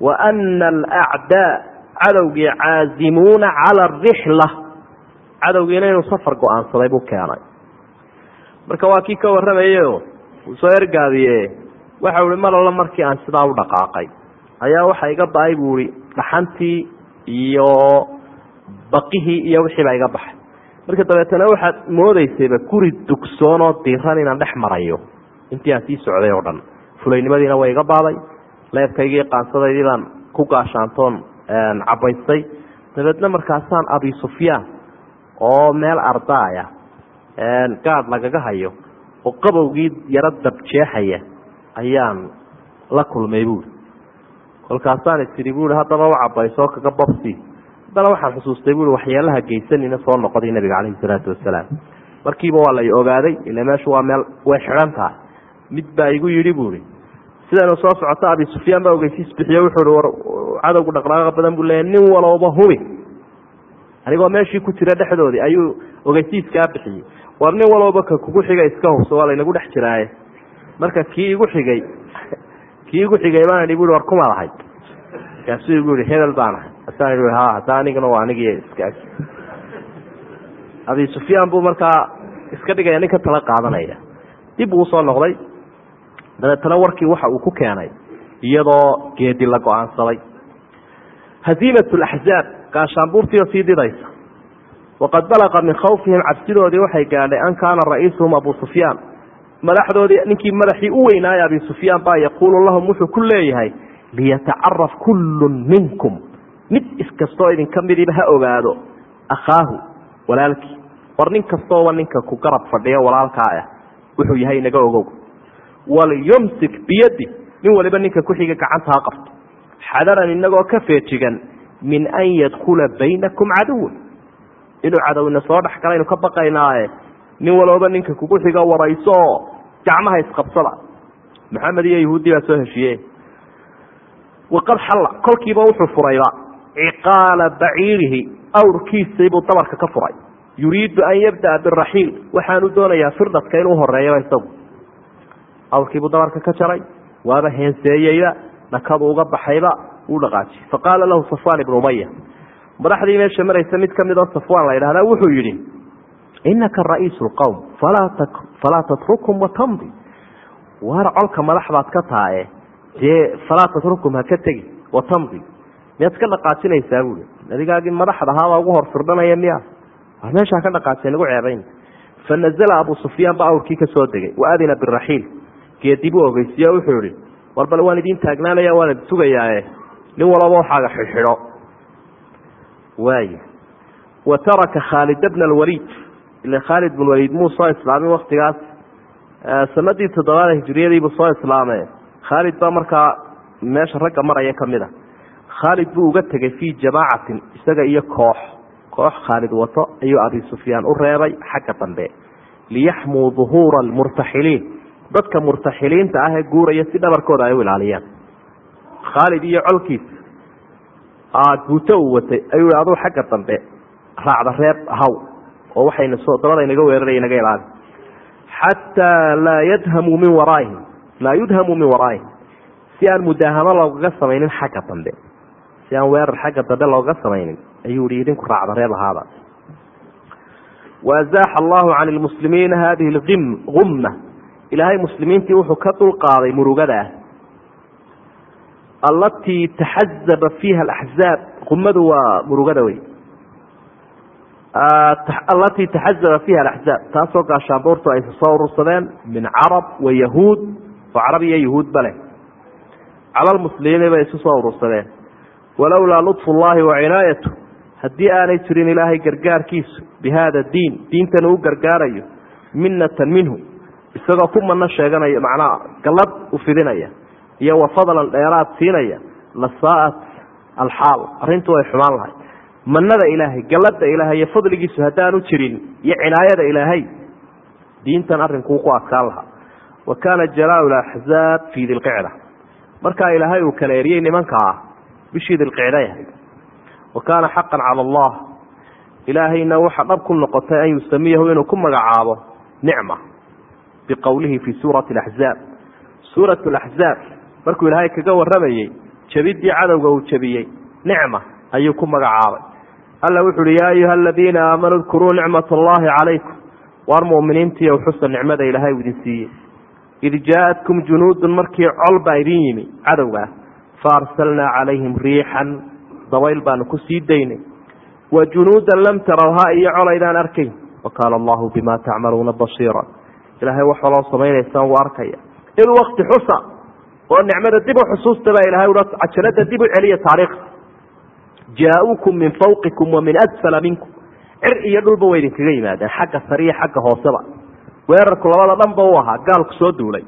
Wa ana alacdaa cadowgii caazimuuna cala arixla cadowgiina inuu safar go'aansaday buu keenay marka waa kii ka warramayeoo uu soo ergaadiye waxau ihi mar markii aan sidaa u dhaqaaqay. Ayaa waxa iga ba'ay buu ihi dhaxantii iyo baqihii iyo wixii baa iga baxay. Marka dabeetana waxaad moodaysayba guri dugsoon oo diiran inaan dhex marayo intii aan sii socday oo dhan. Fulaynimadiina way iga baaday leebkaygii qaansadaydii baan ku gaashaantoon cabaystay dabeedna markaasaan abi sufyaan oo meel ardaaya gaadh lagaga hayo oo qabowgii yaro dabjeexaya ayaan la kulmay buuri kolkaasaan istiri buui haddaba u cabaysoo kaga babsi haddana waxaan xusuustay buui waxyaalaha geysanina soo noqoday nabiga caleyhi salaatu wasalaam. Markiiba waa lay ogaaday ila meeshu waa meel way xidhan tahay. Mid baa igu yidhi buui sidaynu soo socoto abi sufyaan baa ogeysiis bixiye wuxuu cadowgu dhaqdhaqaaqa badan buu leeya nin walowba hubi anigoo meeshii ku jira dhexdoodii ayuu ogeysiiskaa bixiyey war nin walowba ka kugu xiga iska hubso waa laynagu dhex jiraaye. Marka kii igu xigay kii igu xigay baan i bui war kumaad ahayd markaasuu igu yihi hebel baan ahay. Asaan i ha hadda anigana waa anigi iska abi sufyaan buu markaa iska dhigaya nin ka tala qaadanaya. Dib uu u soo noqday. Dabeetana warkii waxa uu ku keenay iyadoo geedi la go'aansaday. Haziimat laxzaab gaashaanbuurtiio sii didaysa waqad balaqa min khawfihim cabsidoodii waxay gaadhay an kaana ra'iisuhum abu sufyaan madaxdoodii ninkii madaxii u weynaaya abi sufyaan baa yaquulu lahum wuxuu ku leeyahay liyatacaraf kullun minkum mid iskastoo idinka midiba ha ogaado akhaahu walaalkii war nin kastooba ninka ku garab fadhiyo walaalkaa ah wuxuu yahay inaga ogow walyumsik biyadi nin waliba ninka kuxiga gacanta ha qabto xadaran inagoo ka feejigan min an yadkula baynakum caduwan inuu cadowna soo dhex galaynu ka baqaynaaye nin walooba ninka kugu xiga warayso oo gacmaha isqabsada. Maxamed iyo yahuudi baa soo heshiiye waqad xalla kolkiiba wuxuu furayba ciqaala baciirihi awrkiisiibuu dabarka ka furay. Yuriidu an yabdaa biraxiil waxaanu doonayaa firdadka inuu horeeyaba isagu. Awrkiibuu dabarka ka jaray waaba heenseeyeyba dhakadu uga baxayba wuu dhaqaajiyey. Faqaala lahu safwaan ibnu umaya madaxdii meesha maraysa mid ka mid oo safwaan la yidhahda wuxuu yidhi inaka ra'iisu lqowm falaa tatrukum watamdi waar colka madax baad ka tahae dee falaa tatrukum ha ka tegi watamdi miyaad ka dhaqaajinaysaa buui adigaagii madaxda ahaabaa ugu hor firdhanaya miya war meeshaa ka dhaqaajay nagu ceebayn. Fanazla abu sufyaan ba awrkii ka soo degay. Waadina biraxiil geedib u ogeysiye wuxuu yihi war bal waan idin taagnaanaya waan sugayaae nin walaba waxaaga xidxidho waay wa taraka khaalid bna alwaliid ila khaalid bn waliid muu soo islaamin waktigaas sanadii toddobaad hijriyadiibuu soo islaame khaalid baa markaa meesha ragga maraya ka mid a. Khaalid buu uga tegay fii jamaacatin isaga iyo koox. Koox khaalid wato ayuu abi sufyaan u reebay xagga dambe. Liyaxmuu duhuura almurtaxiliin. Dadka murtaxiliinta ah ee guuraya si dhabarkooda ay u ilaaliyaan. Khaalid iyo colkiisa guuto uu watay. Ayuu i aduu xagga dambe raacda reeb haw oo waxayna soo dabada inaga weeraraya inaga ilaali xataa laa yadhamu min waraa'ihim laa yudhamu min waraa'ihim si aan mudaahamo loogaga samaynin xagga dambe si aan weerar xagga dambe loogaga samaynin ayuu ihi idinku raacda reeb ahaada waazaaxa allahu can lmuslimiina hadihi gumma ilaahay muslimiintii wuxuu ka dulqaaday murugadaah allatii taxazaba fiiha alaxzaab qumadu waa murugada wey allatii taxazaba fiiha alaxzaab taasoo gaashaanbuurtu ay soo urursadeen min carab wa yahuud oo carab iyo yahuudba leh cala lmuslimiin bay isu soo urursadeen walowlaa lutfu llahi wa cinaayatu haddii aanay jirin ilaahay gargaarkiisu bi diin diintan uu gargaarayo minatan minhu isagoo ku mano sheeganaya macnaha gallad u fidinaya iyo wa fadlan dheeraad siinaya la saa'at alxaal. Arrintu way xumaan lahay manada ilaahay gallada ilaahay iyo fadligiisu haddaanu jirin iyo cinaayada ilaahay diintan arrinkuu ku adkaan lahaa. Wa kaana jalaalu laxzaab fii dilqicda markaa ilaahay uu kala eriyey nimanka ah bishii dilqicday ahayd. Wa kaana xaqan cala allah. Ilaahayna waxa dhab ku noqotay an yusamiyahu inuu ku magacaabo nicma biqowlihi fii suurati alaxzaab suurat alaxzaab markuu ilaahay kaga warramayey jebidii cadowga uu jebiyey nicma ayuu ku magacaabay. Alla wuxu uhi yaa ayuha aladiina aamanuu dkuruu nicmat allahi calaykum. Waar mu'miniintiiyow xusa nicmada ilaahay u idin siiyey. Id jaa-atkum junuudun markii col baa idin yimi cadowgaa fa arsalnaa calayhim riixan dabayl baanu ku sii daynay. Wa junuudan lam tarawha iyo colaydaan arkayn. Wa allahu bima tacmaluuna basiira ilaahay wax waloo samaynaysaan wuu arkaya. Id wakti xusa oo nicmada dib u xusuusta baa ilahay cajalada dib u celiya taariikhda jaa-uukum min fawqikum wa min asfala minkum. Cir iyo dhulba way idinkaga yimaadeen xagga sare iyo xagga hooseba. Weerarku labada dhanba u ahaa gaalku soo duulay.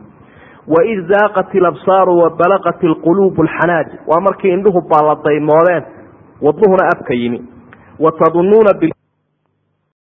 Waid zaaqat ilabsaaru wabalaqat ilquluubu alxanaajir waa markii indhuhu baalladaymoodeen wadnuhuna afka yimi. Watadunnuuna